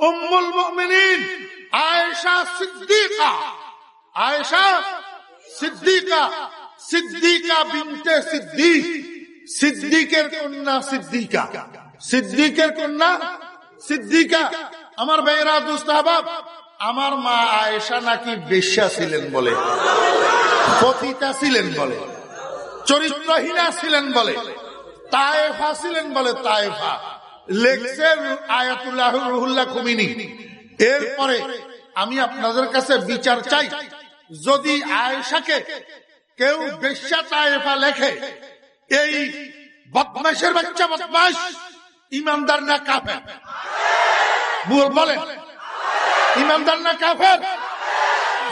উম্মুল আয়েশা সিদ্দিকা। আয়েশা সিদ্দিকা। সিদ্দিকা বিনতে সিদ্দিক। সিদ্দিকের কন্যা সিদ্দিকা। সিদ্দিকের কন্যা সিদ্দিকা। আমার ভাইয়েরা দুস্তাহবাব আমার মা আয়েশা নাকি বেশ্যা ছিলেন বলে, পতিতা ছিলেন বলে, চরিত্রহীনা ছিলেন বলে, তায়েফা ছিলেন বলে, তায়েফা। লেখছে আয়াতুল্লাহ রুহুল্লাহ কুমিনি এরপরে আমি আপনাদের কাছে বিচার চাই, যদি আয়েশাকে কেউ বেশ্যা লেখে, এই বদমাসের বাচ্চা বদমাস ইমানদার না কাফের? বলেন। ইমানদার না কাফের?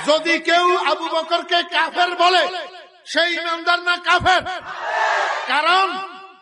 যদি কেউ আবু বকরকে কাফের বলে, সেই ইমানদার না কাফের? কারণ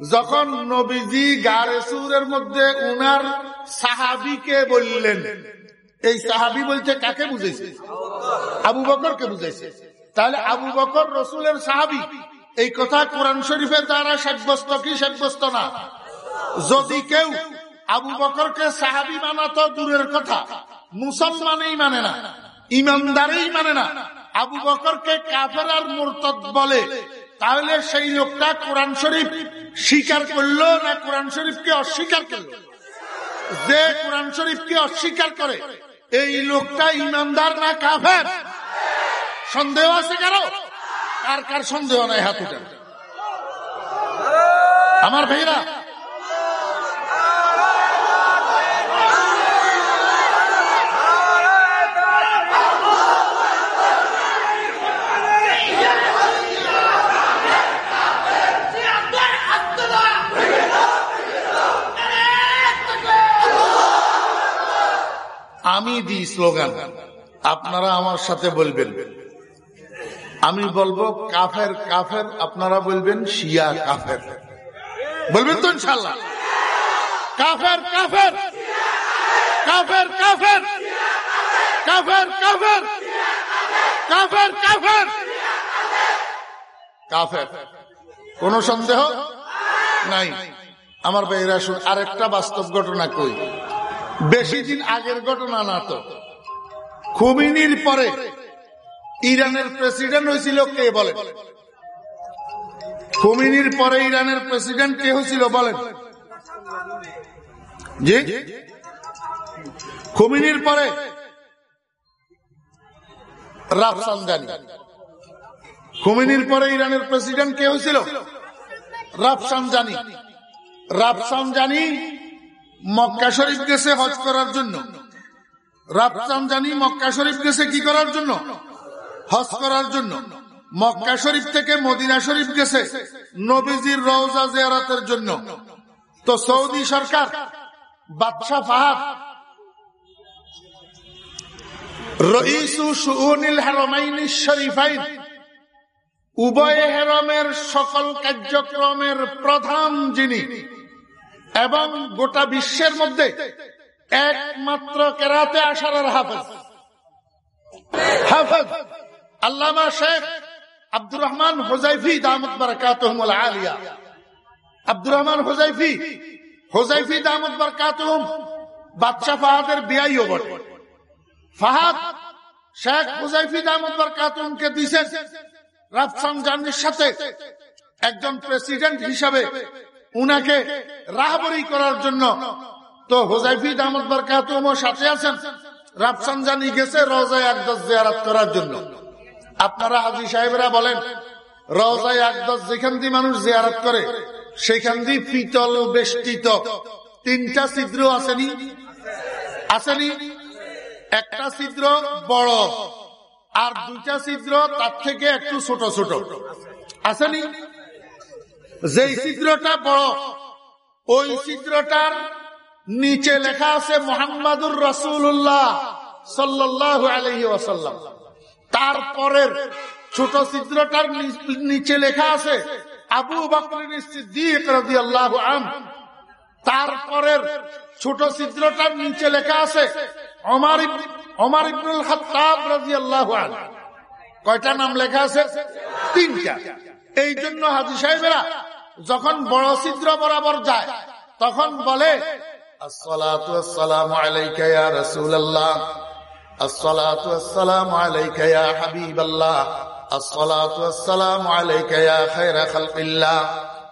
যখন নবীজি গারেসুরের মধ্যে উনার সাহাবিকে বললেন, এই সাহাবি বলছে কাকে বুঝেছে আবু বকরকে বুঝেছে তাহলে আবু বকর রসুলের সাহাবি। এই কথা কোরআন শরীফের দ্বারা সাব্যস্ত কি সাব্যস্ত না? যদি কেউ আবু বকরকে সাহাবি মানাতো দূরের কথা, মুসলমানেই মানে না, ইমানদারেই মানে না, আবু বকরকে কাফের আর মোরতদ বলে তাহলে সেই লোকটা কোরআন শরীফ স্বীকার করল না কোরআন শরীফকে অস্বীকার করল? যে কোরআন শরীফকে অস্বীকার করে, এই লোকটা ইমানদার না কাফের? সন্দেহ আছে কারও? কার কার সন্দেহ নাই হাত আমার ভাইরা আমি দিই স্লোগান, আপনারা আমার সাথে বলবেন। আমি বলব, কাফের কাফের, আপনারা বলবেন, শিয়া, কাফের। বলবেন তো ইনশাল্লাহ কাফের কাফের। কাফের কাফের। কাফের কাফের। কাফের কাফের। কাফের। কোন সন্দেহ? নাই। আমার ভাইরা শুন, আরেকটা বাস্তব ঘটনা কই? বেশি দিন আগের ঘটনা না তো। খুমিনির পরে ইরানের প্রেসিডেন্ট হয়েছিল কে বলেন? খুমিনির পরে ইরানের প্রেসিডেন্ট কে হয়েছিল বলেন? জি? খুমিনির পরে রাফসানজানি খুমিনির পরে ইরানের প্রেসিডেন্ট কে হয়েছিল? রাফসানজানি রাফসানজানি মক্কা শরীফ গেছে হজ করার জন্য। রাফসানজানি মক্কা শরীফ গেছে কি করার জন্য? হজ করার জন্য। মক্কা শরীফ থেকে মদিনা শরীফ গেছে নবীজির রওজা জিয়ারাতের জন্য। তো সৌদি সরকার, বাদশাহ ফাহাদ উভয় হেরমের সকল কার্যক্রমের প্রধান যিনি এবং গোটা বিশ্বের মধ্যে একমাত্র কেরাতে আসার হাফেজ। হাফেজ। আল্লামা শেখ আব্দুর রহমান হোজাইফি দামত বারাকাতুহুল আলিয়া। আব্দুর রহমান হোজাইফি হোজাইফি দামত বারাকাতুহুম বাদশাহ ফাহাদের বিয়াইও বটে। ফাহাদ শেখ হুজাইফি দামত বারাকাতুহুমকে দিয়েছেন রাফসানজানির সাথে একজন প্রেসিডেন্ট হিসাবে উনাকে রাহবরি করার জন্য। তো হোজাইফি দামত বারকাতুমও সাথে আছেন। রাফসানজানি গেছে রওজায় আকদস জিয়ারাত করার জন্য। আপনারা হাজি সাহেবরা বলেন, রওজায় আকদস যেখান দিয়ে মানুষ জিয়ারাত করে, সেখান দিয়ে পিতল বেষ্টিত তিনটা ছিদ্র আসেনি? আসেনি? একটা ছিদ্র বড়, আর দুইটা ছিদ্র তার থেকে একটু ছোট ছোট। আসেনি? যেই ছিদ্রটা বড়, ওই ছিদ্রটার নিচে লেখা আছে মোহাম্মদুর রসুল্লাহ সাল্লাহ আলহি ওয়াসাল্লাম। তারপরের ছোট ছিদ্রটার নিচে লেখা আছে আবু বকরিন সিদ্দিক রাদিয়াল্লাহু আন তারপরের ছোট ছিদ্রটার নিচে লেখা আছে অমার অমার ইবনুল খাত্তাব রাদিয়াল্লাহু আন কয়টা নাম লেখা আছে? তিনটা। এই জন্য হাজি সাহেবেরা যখন বড় ছিদ্র বরাবর যায় তখন বলে আসসালামু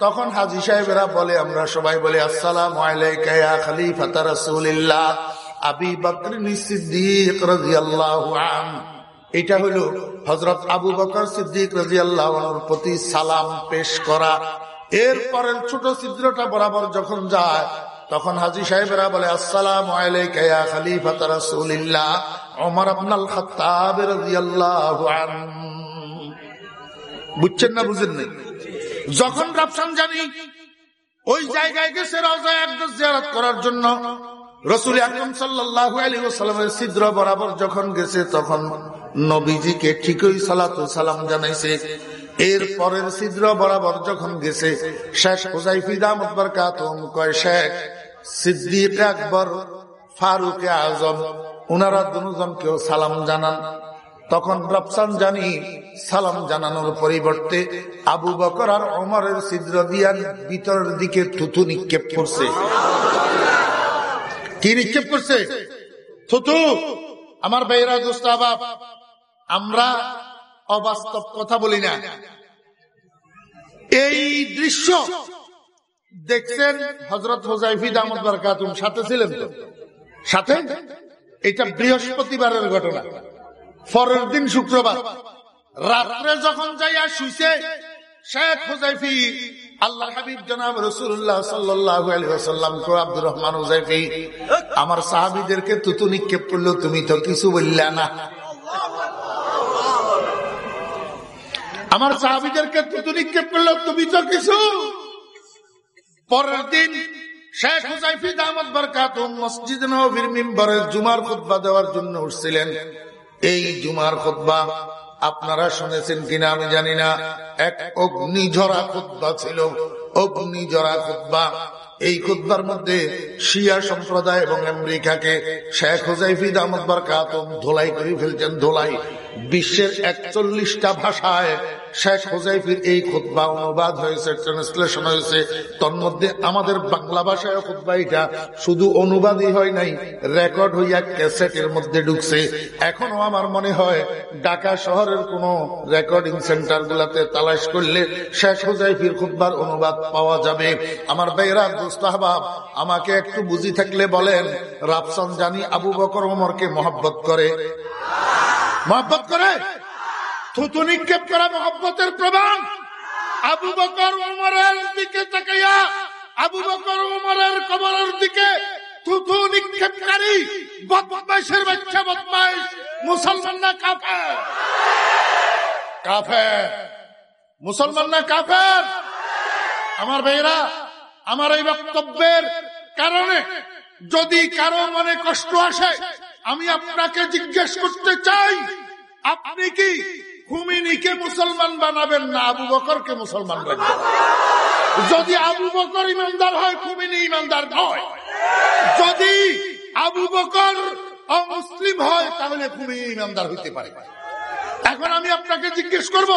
তখন হাজি সাহেবেরা বলে, আমরা সবাই বলে, আসসালাম আবি বকর এটা হলো হযরত আবু বকর সিদ্দিক রাদিয়াল্লাহু আনহুর প্রতি সালাম পেশ করা। এরপরের ছোট ছিদ্রটা বরাবর যখন যায়, তখন হাজি সাহেবেরা বলে, আসসালাম আলাইকা খালিফাতা রাসূলুল্লাহ। ওমর ইবনে আল খাত্তাব বুঝছেন না বুঝেন না যখন রাফসান জানি ওই জায়গায় গেছে রওজায় একদম জিয়ারত করার জন্য, রসুল আকরম সাল্লাহ আলী ওসালামের ছিদ্র বরাবর যখন গেছে, তখন নবীজিকে ঠিকই সালাতু সালাম জানাইছে। এর পরের ছিদ্র বরাবর যখন গেছে, শেখ হুজাইফি দামত বরকাতুম কয়, শেখ সিদ্দিক আকবর, ফারুক আজম, উনারা দুজন কেউ সালাম জানান। তখন রফসান জানি সালাম জানানোর পরিবর্তে আবু বকর আর অমরের ছিদ্র দিয়ার ভিতরের দিকে থুতু নিক্ষেপ করছে। কি নিক্ষেপ করছে? থুতু আমার বেহরা দোস্তাবাব আমরা অবাস্তব কথা বলি না। এই দৃশ্য দেখছেন হজরত হোজাইফি দামদ বারকাতুম, সাথে ছিলেন তো? সাথে? এটা বৃহস্পতিবারের ঘটনা। পরের দিন শুক্রবার। রাত্রে যখন যাইয়া শুইছে, শেখ হুজাইফি আল্লাহ হাবিব জনাব রসুল্লাহ আব্দুর রহমান হুজাইফি আমার সাহাবিদেরকে তুতু নিক্ষেপ করল, তুমি তো কিছু বললে না। আমার সাহাবিদেরকে তুতু নিক্ষেপ করল, তুমি তো কিছু? পরের দিন শেখ হুসাইফি দামদ বরকাত মসজিদ নবীর মিম্বরে জুমার খুতবা দেওয়ার জন্য উঠছিলেন। এই জুমার খোদ্া আপনারা শুনেছেন কিনা আমি জানি না। এক অগ্নিঝরা খোদ্া ছিল। অগ্নিঝরা খোদ্া এই খুদ্বার মধ্যে শিয়া সম্প্রদায় এবং আমেরিকাকে শেখ হুজাইফি দামদ কাতম ধোলাই করে ফেলছেন, ধোলাই। বিশ্বের একচল্লিশটা ভাষায় শেখ হুজাইফির এই খুদ্া অনুবাদ হয়েছে ট্রান্সলেশন হয়েছে। তন্মধ্যে আমাদের বাংলা ভাষায় খুদ্া এটা শুধু অনুবাদই হয় নাই, রেকর্ড হইয়া ক্যাসেটের মধ্যে ঢুকছে। এখনও আমার মনে হয় ঢাকা শহরের কোন রেকর্ডিং সেন্টার গুলাতে তালাশ করলে শেখ হুজাইফির খুদ্বার অনুবাদ পাওয়া যাবে। আমার বেহরা দোস্তাহবাব আমাকে একটু বুঝি থাকলে বলেন, রাফসান জানি আবু বকর ওমরকে মহব্বত করে। মহব্বত করে, থুতু নিক্ষেপ করা মহব্বতের প্রমাণ। আবু বকর উমরের দিকে তাকাইয়া, আবু বকর উমরের কবরের দিকে থুতু নিক্ষেপকারী বদমাইশের বাচ্চা, বদমাইশ মুসলমান না কাফের? কাফের। মুসলমান না কাফের? আমার ভাইরা আমার এই বক্তব্যের কারণে যদি কারও মনে কষ্ট আসে, আমি আপনাকে জিজ্ঞেস করতে চাই আপনি কি খুমিনিকে মুসলমান বানাবেন না আবু বকর কে মুসলমান বানাবেন? যদি আবু বকর ইমানদার হয়, খুমিনি ইমানদার হয়। যদি আবু বকর অমুসলিম হয়, তাহলে খুমিনি ইমানদার হইতে পারে। এখন আমি আপনাকে জিজ্ঞেস করব,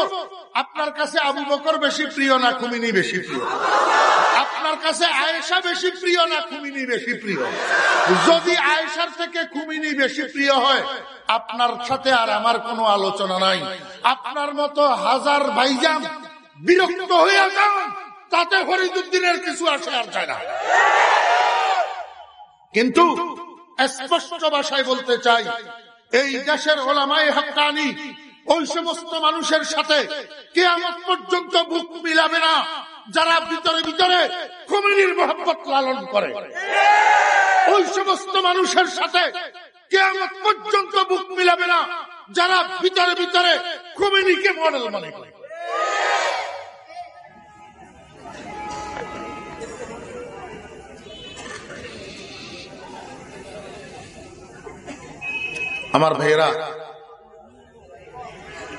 আপনার কাছে আবু বকর বেশি প্রিয় না খুমিনি বেশি প্রিয়? আপনার কাছে আয়েশা বেশি প্রিয় না খুমিনি বেশি প্রিয়? যদি আয়েশার থেকে খুমিনি বেশি প্রিয় হয়, আপনার সাথে আর আমার কোনো আলোচনা নাই। আপনার মতো হাজার ভাইজান বিরক্ত হয়ে যান, তাতে ফরিদুদ্দিনের কিছু আসে আর চায় না। কিন্তু স্পষ্ট ভাষায় বলতে চাই, এই দেশের ওলামাই হকানি ওই সমস্ত মানুষের সাথে কে কেয়ামত পর্যন্ত বুক মিলাবে না, যারা ভিতরে ভিতরে কমিনির মহব্বত লালন করে। ওই সমস্ত মানুষের সাথে কেয়ামত পর্যন্ত বুক মিলাবে না, যারা ভিতরে ভিতরে কমিনিকে মডেল মনে করে। আমার ভাইয়েরা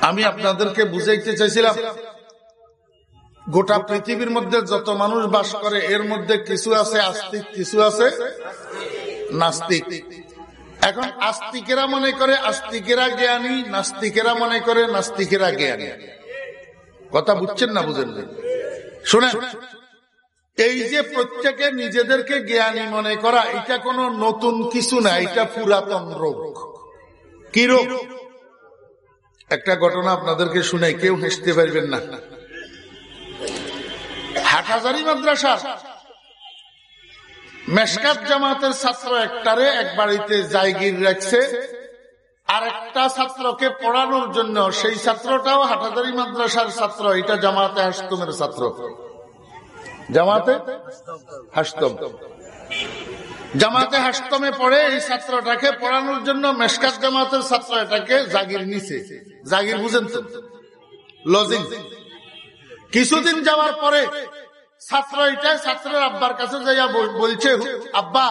আমি আপনাদেরকে বুঝাইতে চাইছিলাম, গোটা পৃথিবীর মধ্যে যত মানুষ বাস করে, এর মধ্যে কিছু আছে আস্তিক, কিছু আছে নাস্তিক। এখন আস্তিকেরা মনে করে আস্তিকেরা জ্ঞানী, নাস্তিকেরা মনে করে নাস্তিকেরা জ্ঞানী। কথা বুঝছেন না বুঝেন শুনেন, এই যে প্রত্যেকে নিজেদেরকে জ্ঞানী মনে করা, এটা কোনো নতুন কিছু না, এটা পুরাতন রোগ। কি রোগ? একটা ঘটনা আপনাদেরকে শুনে কেউ হেসতে পারবেন না। জামাতের ছাত্র রাখছে। আর একটা ছাত্রকে পড়ানোর জন্য, সেই ছাত্রটাও মাদ্রাসার ছাত্র, এটা জামাতে ছাত্র। জামাতে হাস্তম। জামাতে হাস্তমে পড়ে এই ছাত্রটাকে পড়ানোর জন্য মেসকাত জামাতের ছাত্র এটাকে জাগির নিছে। জাগির বুঝেন তো? লজিং কিছুদিন যাওয়ার পরে ছাত্র এটাই, ছাত্রের আব্বার কাছে যাইয়া বলছে আব্বা,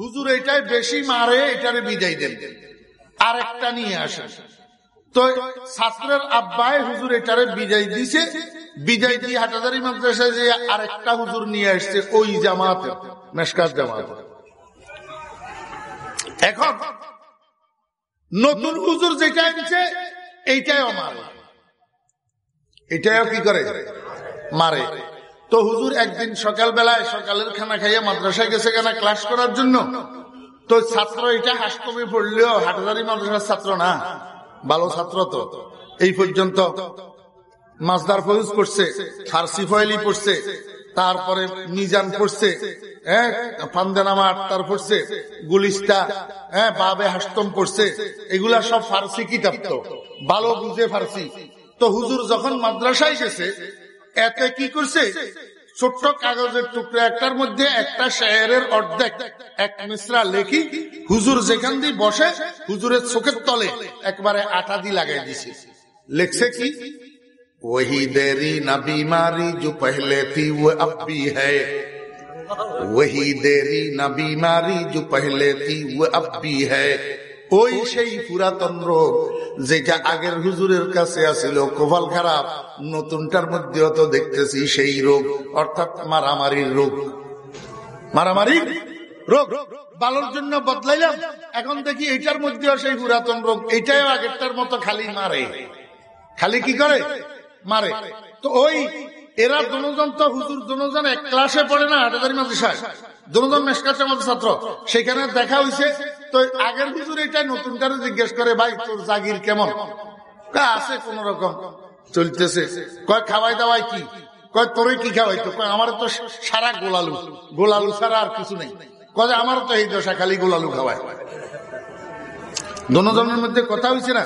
হুজুর এটাই বেশি মারে, এটারে বিদায় দেন। আর একটা নিয়ে আসে তো ছাত্রের আব্বায় হুজুর এটারে বিদায় দিছে। বিদায় দিয়ে হাটাদারি মাদ্রাসায় যে আরেকটা হুজুর নিয়ে আসছে, ওই জামাত মেসকাত জামাত। এখন নতুন হুজুর যেটা এনেছে, এইটাই মারে এটাও কি করে? মারে। তো হুজুর একদিন সকাল বেলায় সকালের খানা খাইয়া মাদ্রাসায় গেছে কেনা ক্লাস করার জন্য। তো ছাত্র এটা হাসকমে পড়লেও হাটাদারি মাদ্রাসার ছাত্র না, ভালো ছাত্র তো। এই পর্যন্ত মাছদার ফৌজ করছে ফার্সি ফয়েলি পড়ছে। তারপরে মিজান পড়ছে হ্যাঁ পড়ছে, গুলিস্তা হ্যাঁ বাবে পড়ছে, এগুলা সব ফার্সি কিতাব তো বুঝে ফার্সি। তো হুজুর যখন মাদ্রাসায় গেছে, এতে কি করছে? ছোট্ট কাগজের টুকরা একটার মধ্যে একটা শেয়ারের অর্ধেক, এক মিশ্রা লেখি, হুজুর যেখান দিয়ে বসে, হুজুরের চোখের তলে একবারে আটা দিয়ে লাগাই দিছে। লিখছে কি? वही देरी न बीमारी जो पहले थी वो अब भी है वही देरी न बीमारी जो पहले थी वो अब भी है ওই সেই পুরাতন রোগ যেটা আগের হুজুরের কাছে আসিল কোভাল খারাপ নতুনটার মধ্যেও তো দেখতেছি সেই রোগ অর্থাৎ মারামারির রোগ মারামারি রোগ ভালোর জন্য বদলাইলাম এখন দেখি এটার মধ্যেও সেই পুরাতন রোগ এটাও আগেরটার মতো খালি মারে খালি কি করে মারে। তো ওই, এরা দুজন তো হুজুর, দুজন এক ক্লাসে পড়ে না আটাদারি মাদ্রাসায়। দুজন মেসকাচ্ছে আমাদের ছাত্র। সেখানে দেখা হয়েছে তো আগের হুজুর এটা নতুনটারে জিজ্ঞেস করে, ভাই, তোর জাগির কেমন? আছে কোন রকম। চলতেছে। কয়, খাওয়াই দাওয়াই কি? কয় তোরে কি খাওয়াই? তো কয় আমার তো সারা গোলালু। গোলালু ছাড়া আর কিছু নেই। কয় আমার তো এই দশা খালি গোলালু খাওয়ায়। দুজনের মধ্যে কথা হয়েছে না?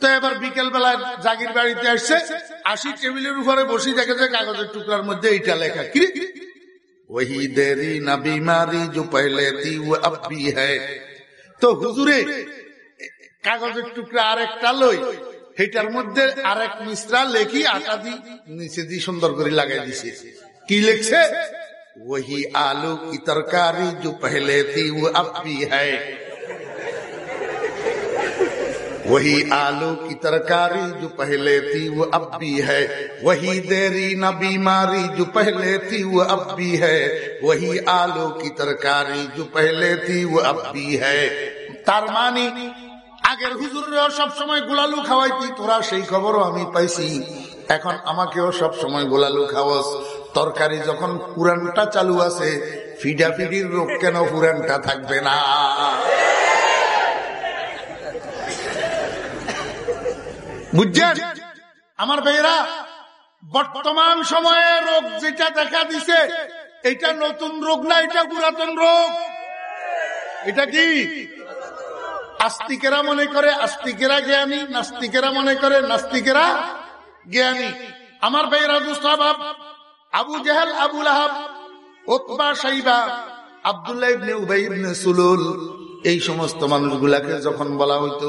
তো এবার বিকেল বেলা জাগির বাড়িতে আসছে আসি টেবিলের উপরে বসি দেখে যে কাগজের টুকরার মধ্যে এইটা লেখা। কি ওই দেরি না বিমারি জো পাইলে তো হুজুরে কাগজের টুকরা আরেকটা লই সেটার মধ্যে আরেক মিশ্রা লেখি আটা দি নিচে দি সুন্দর করে লাগাই দিছে। কি লেখছে? ওই আলু কি তরকারি জো তি ও আপি হ্যায় वही आलू की तरकारी जो पहले थी वो अब भी है वही देरी न बीमारी जो पहले थी वो अब भी है वही आलू की तरकारी जो पहले थी वो अब भी है তার মানে আগের হুজুরেও সব সময় গোলালু খাওয়াইতি তোরা সেই খবরও আমি পাইছি এখন আমাকেও সব সময় গোলালু খাওয়াস তরকারি যখন পুরানটা চালু আছে ফিডাফিডির রোগ কেন পুরানটা থাকবে না বুঝছেন? আমার ভাইয়েরা, বর্তমান সময়ে রোগ যেটা দেখা দিছে, এটা নতুন রোগ না, এটা পুরাতন রোগ? এটা কি? আস্তিকেরা মনে করে, আস্তিকেরা জ্ঞানী, নাস্তিকেরা মনে করে, নাস্তিকেরা জ্ঞানী। আমার ভাইয়েরা দুস্তাবাব আবু জাহাল আবুল আহাব ওতবা সাইবা, আবদুল্লাহ ইবনে উবাই ইবনে সুলুল এই সমস্ত মানুষগুলাকে যখন বলা হইত,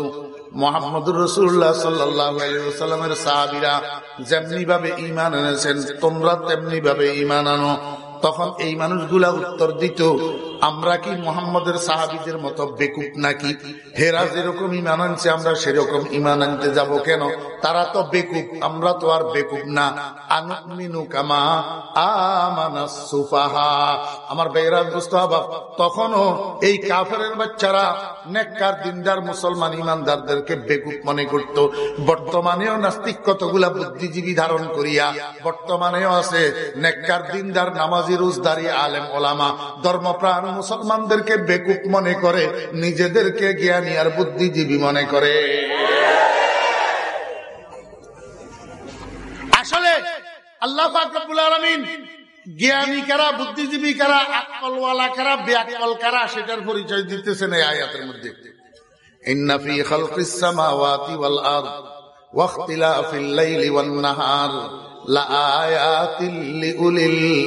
মোহাম্মদুর রসুল্লাহ সাল্লামের সাহাবিরা যেমনি ভাবে ইমান এনেছেন, তোমরা তেমনি ভাবে ইমান আনো। তখন এই মানুষগুলা উত্তর দিত আমরা কি মোহাম্মদের সাহাবিদের মতো বেকুব নাকি? হেরা যেরকম ইমান আনছে, আমরা সেরকম ইমান আনতে যাব কেন? তারা তো বেকুব, আমরা তো আর বেকুব না। মনে বর্তমানেও বুদ্ধিজীবী ধারণ করিয়া বর্তমানেও আছে নামাজি, রোজদারি, আলেম, ওলামা, ধর্মপ্রাণ মুসলমানদেরকে বেকুব মনে করে, নিজেদেরকে জ্ঞানী আর বুদ্ধিজীবী মনে করে। আসলে আল্লাহ আলমিন জ্ঞানী কারা, বুদ্ধিজীবী কারা, আকলওয়ালা কারা, বেআকল কারা, সেটার পরিচয় দিতেছেন এই আয়াতের মধ্যে।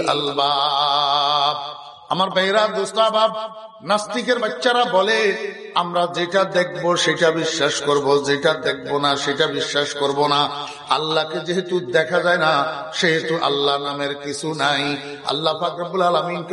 আলবাব। আমার ভাইরা দোস্তাবাব নাস্তিকের বাচ্চারা বলে, আমরা যেটা দেখব সেটা বিশ্বাস করব, যেটা দেখব না সেটা বিশ্বাস করব না। আল্লাহকে যেহেতু দেখা যায় না, সেহেতু আল্লাহ নামের কিছু নাই। আল্লাহ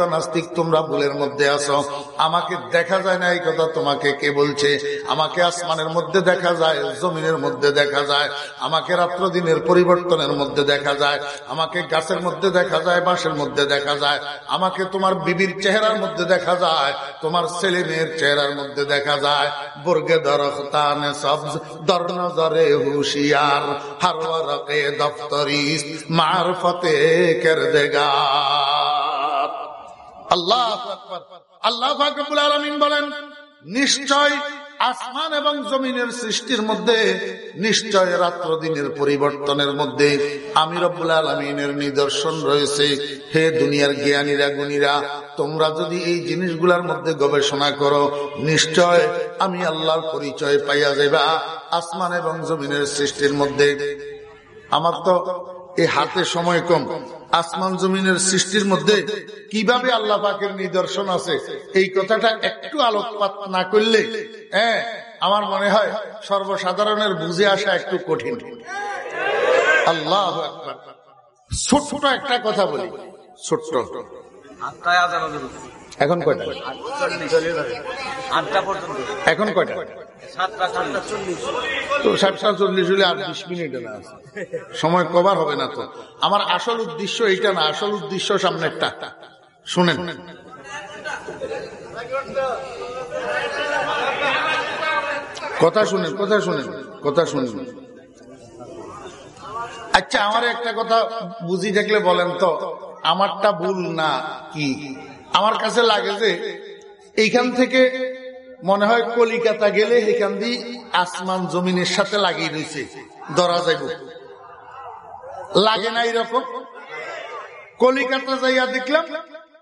নাস্তিক তোমরা ভুলের মধ্যে আসো আমাকে দেখা যায় না, এই কথা তোমাকে কে বলছে? আমাকে আসমানের মধ্যে দেখা যায়, জমিনের মধ্যে দেখা যায়। আমাকে রাত্র দিনের পরিবর্তনের মধ্যে দেখা যায়। আমাকে গাছের মধ্যে দেখা যায়, বাঁশের মধ্যে দেখা যায়। আমাকে তোমার বিবির চেহারার মধ্যে দেখা যায়। তোমার ছেলে মেয়ের চেহারার মধ্যে দেখা যায়, বর্গে দরখতানে সবজ, দর নজরে হুশিয়ার হর ওয়ারকে দফতরিস মারফতে কেরদেগা আল্লাহ আকবার। আল্লাহ ফাকরুল আলমিন বলেন, নিশ্চয় আসমান এবং জমিনের সৃষ্টির মধ্যে, নিশ্চয় রাত্র দিনের পরিবর্তনের মধ্যে আমি রব্বুল আলমিনের নিদর্শন রয়েছে। হে দুনিয়ার জ্ঞানীরা, গুণীরা, তোমরা যদি এই জিনিসগুলার মধ্যে গবেষণা করো, নিশ্চয় আমি আল্লাহর পরিচয় পাইয়া যাইবা। আসমান এবং জমিনের সৃষ্টির মধ্যে। আমার তো এই হাতে সময় কম। আসমান জমিনের সৃষ্টির মধ্যে কীভাবে আল্লাহ পাকের নিদর্শন আছে? এই কথাটা একটু আলোকপাত না করলে হ্যাঁ আমার মনে হয় সর্বসাধারণের বুঝে আসা একটু কঠিন। আল্লাহ ছোট্ট একটা কথা বলি। ছোট্ট। এখন কয়টা? এখন কয়টা? চল্লিশ। তো সাতটা চল্লিশ হলে আর বিশ মিনিট না আছে। সময় কভার হবে না তো। আমার আসল উদ্দেশ্য এইটা না আসল উদ্দেশ্য সামনে একটা শুনেন। কথা শুনেন কথা শুনেন কথা শুনেন। আচ্ছা আমার একটা কথা বুঝি থাকলে বলেন তো, আমারটা ভুল না কি? আমার কাছে লাগে যে, এইখান থেকে মনে হয় কলিকাতা গেলে এখান দিয়ে আসমান জমিনের সাথে লাগিয়ে দিয়েছে, ধরা যাইব। লাগে না এরকম? কলিকাতা যাইয়া দেখলাম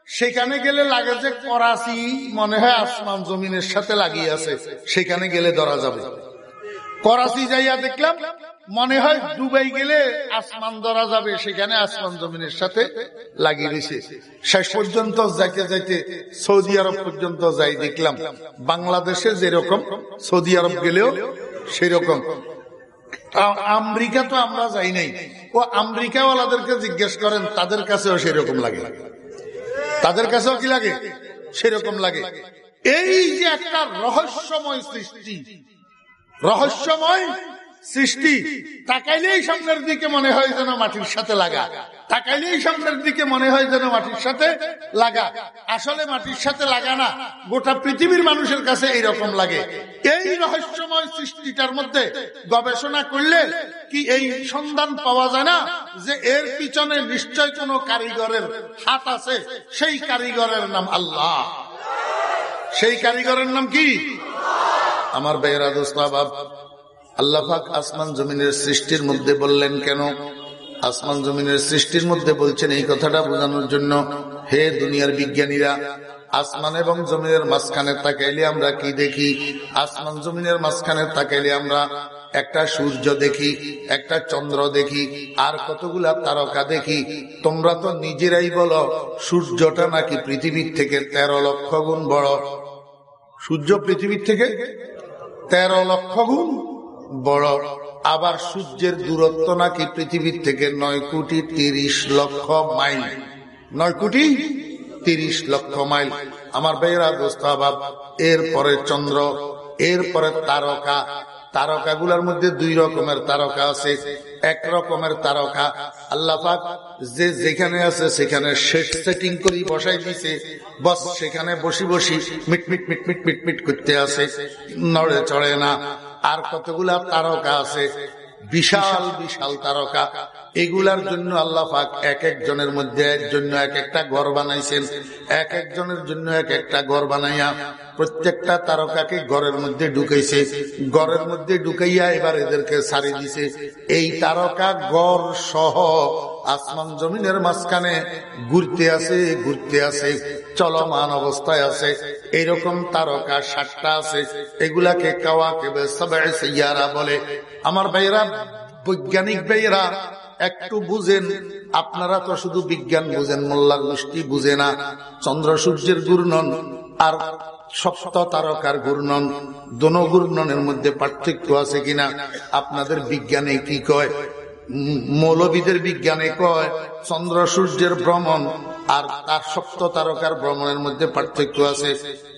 সেখানে গেলে লাগে যে করাচি, মনে হয় আসমান জমিনের সাথে লাগিয়ে আছে, সেখানে গেলে ধরা যাবে। করাচি যাইয়া দেখলাম, মনে হয় দুবাই গেলে আসমান ধরা যাবে, সেখানে আসমান জমিনের সাথে লাগিয়ে দিছে। শেষ পর্যন্ত যাইতে যাইতে সৌদি আরব পর্যন্ত যাই দেখলাম, বাংলাদেশে যেরকম, সৌদি আরব গেলেও সেরকম। আমেরিকা তো আমরা যাই নাই। ও আমেরিকাওয়ালাদেরকে জিজ্ঞেস করেন, তাদের কাছেও সেরকম লাগে। তাদের কাছেও কি লাগে? সেরকম লাগে। এই যে একটা রহস্যময় সৃষ্টি রহস্যময় সৃষ্টি। তাকাইলেই সামনের দিকে মনে হয় যেন মাটির সাথে লাগা। তাকাইলেই সামনের দিকে মনে হয় যেন মাটির সাথে লাগা। আসলে মাটির সাথে লাগা না, গোটা পৃথিবীর মানুষের কাছে এইরকম লাগে। এই রহস্যময় সৃষ্টিটার মধ্যে গবেষণা করলে কি এই সন্ধান পাওয়া যায় না যে এর পিছনে নিশ্চয় কোন কারিগরের হাত আছে? সেই কারিগরের নাম আল্লাহ। সেই কারিগরের নাম কি? আমার বেহরা দোস্তাবাব আল্লাহাক আসমান জমিনের সৃষ্টির মধ্যে বললেন, কেন? আসমান জমিনের সৃষ্টির মধ্যে বলছেন এই কথাটা বোঝানোর জন্য, হে দুনিয়ার বিজ্ঞানীরা, আসমান এবং জমিনের মাঝখানে তাকাইলে আমরা কি দেখি? আসমান জমিনের মাঝখানে তাকাইলে আমরা একটা সূর্য দেখি, একটা চন্দ্র দেখি, আর কতগুলা তারকা দেখি? তোমরা তো নিজেরাই বলো, সূর্যটা নাকি পৃথিবীর থেকে তেরো লক্ষ গুণ বড়? সূর্য পৃথিবীর থেকে তেরো লক্ষ গুণ বড়। আবার সূর্যের দূরত্ব নাকি পৃথিবীর থেকে নয় কোটি তিরিশ লক্ষ মাইল। নয় কোটি তিরিশ লক্ষ মাইল। আমার বেয়েরা দোস্তাবাব এরপরে চন্দ্র এরপরে তারকা। তারকাগুলোর মধ্যে দুই রকমের তারকা আছে। এক রকমের তারকা। আল্লাপাক যে যেখানে আছে সেখানে শেষ সেটিং করি বসাই দিছে। বস সেখানে বসি বসি মিট মিট মিট মিট মিট মিট করতে আছে। নড়ে চড়ে না। আর কতগুলা তারকা আছে? বিশাল বিশাল তারকা। এগুলার জন্য আল্লাহ পাক এক একজনের মধ্যে এর জন্য এক একটা ঘর বানাইছেন। এক একজনের জন্য এক একটা ঘর বানাইয়া প্রত্যেকটা তারকাকে ঘরের মধ্যে ঢুকাইছে। ঘরের মধ্যে ঢুকাইয়া এবার এদেরকে সারি দিছে। এই তারকা গড় সহ আসমান জমিনের মাঝখানে ঘুরতে আছে ঘুরতে আছে, চলমান অবস্থায় আছে। এইরকম তারকা সাতটা আছে। এগুলাকে কাওয়া কেবে সবাই বলে। আমার ভাইয়েরা, বৈজ্ঞানিক ভাইয়েরা একটু বুঝেন, আপনারা তো শুধু বিজ্ঞান বুঝেন, মোল্লা গোষ্ঠী বুঝে না, চন্দ্র সূর্যের ঘূর্ণন আর সপ্ত তারকার ঘূর্ণন, দোনো ঘূর্ণনের মধ্যে পার্থক্য আছে কিনা, আপনাদের বিজ্ঞানে কি কয়? মৌলবিদের বিজ্ঞানে কয়, চন্দ্র সূর্যের ভ্রমণ আর তার সপ্ত তারকার ভ্রমণের মধ্যে পার্থক্য আছে।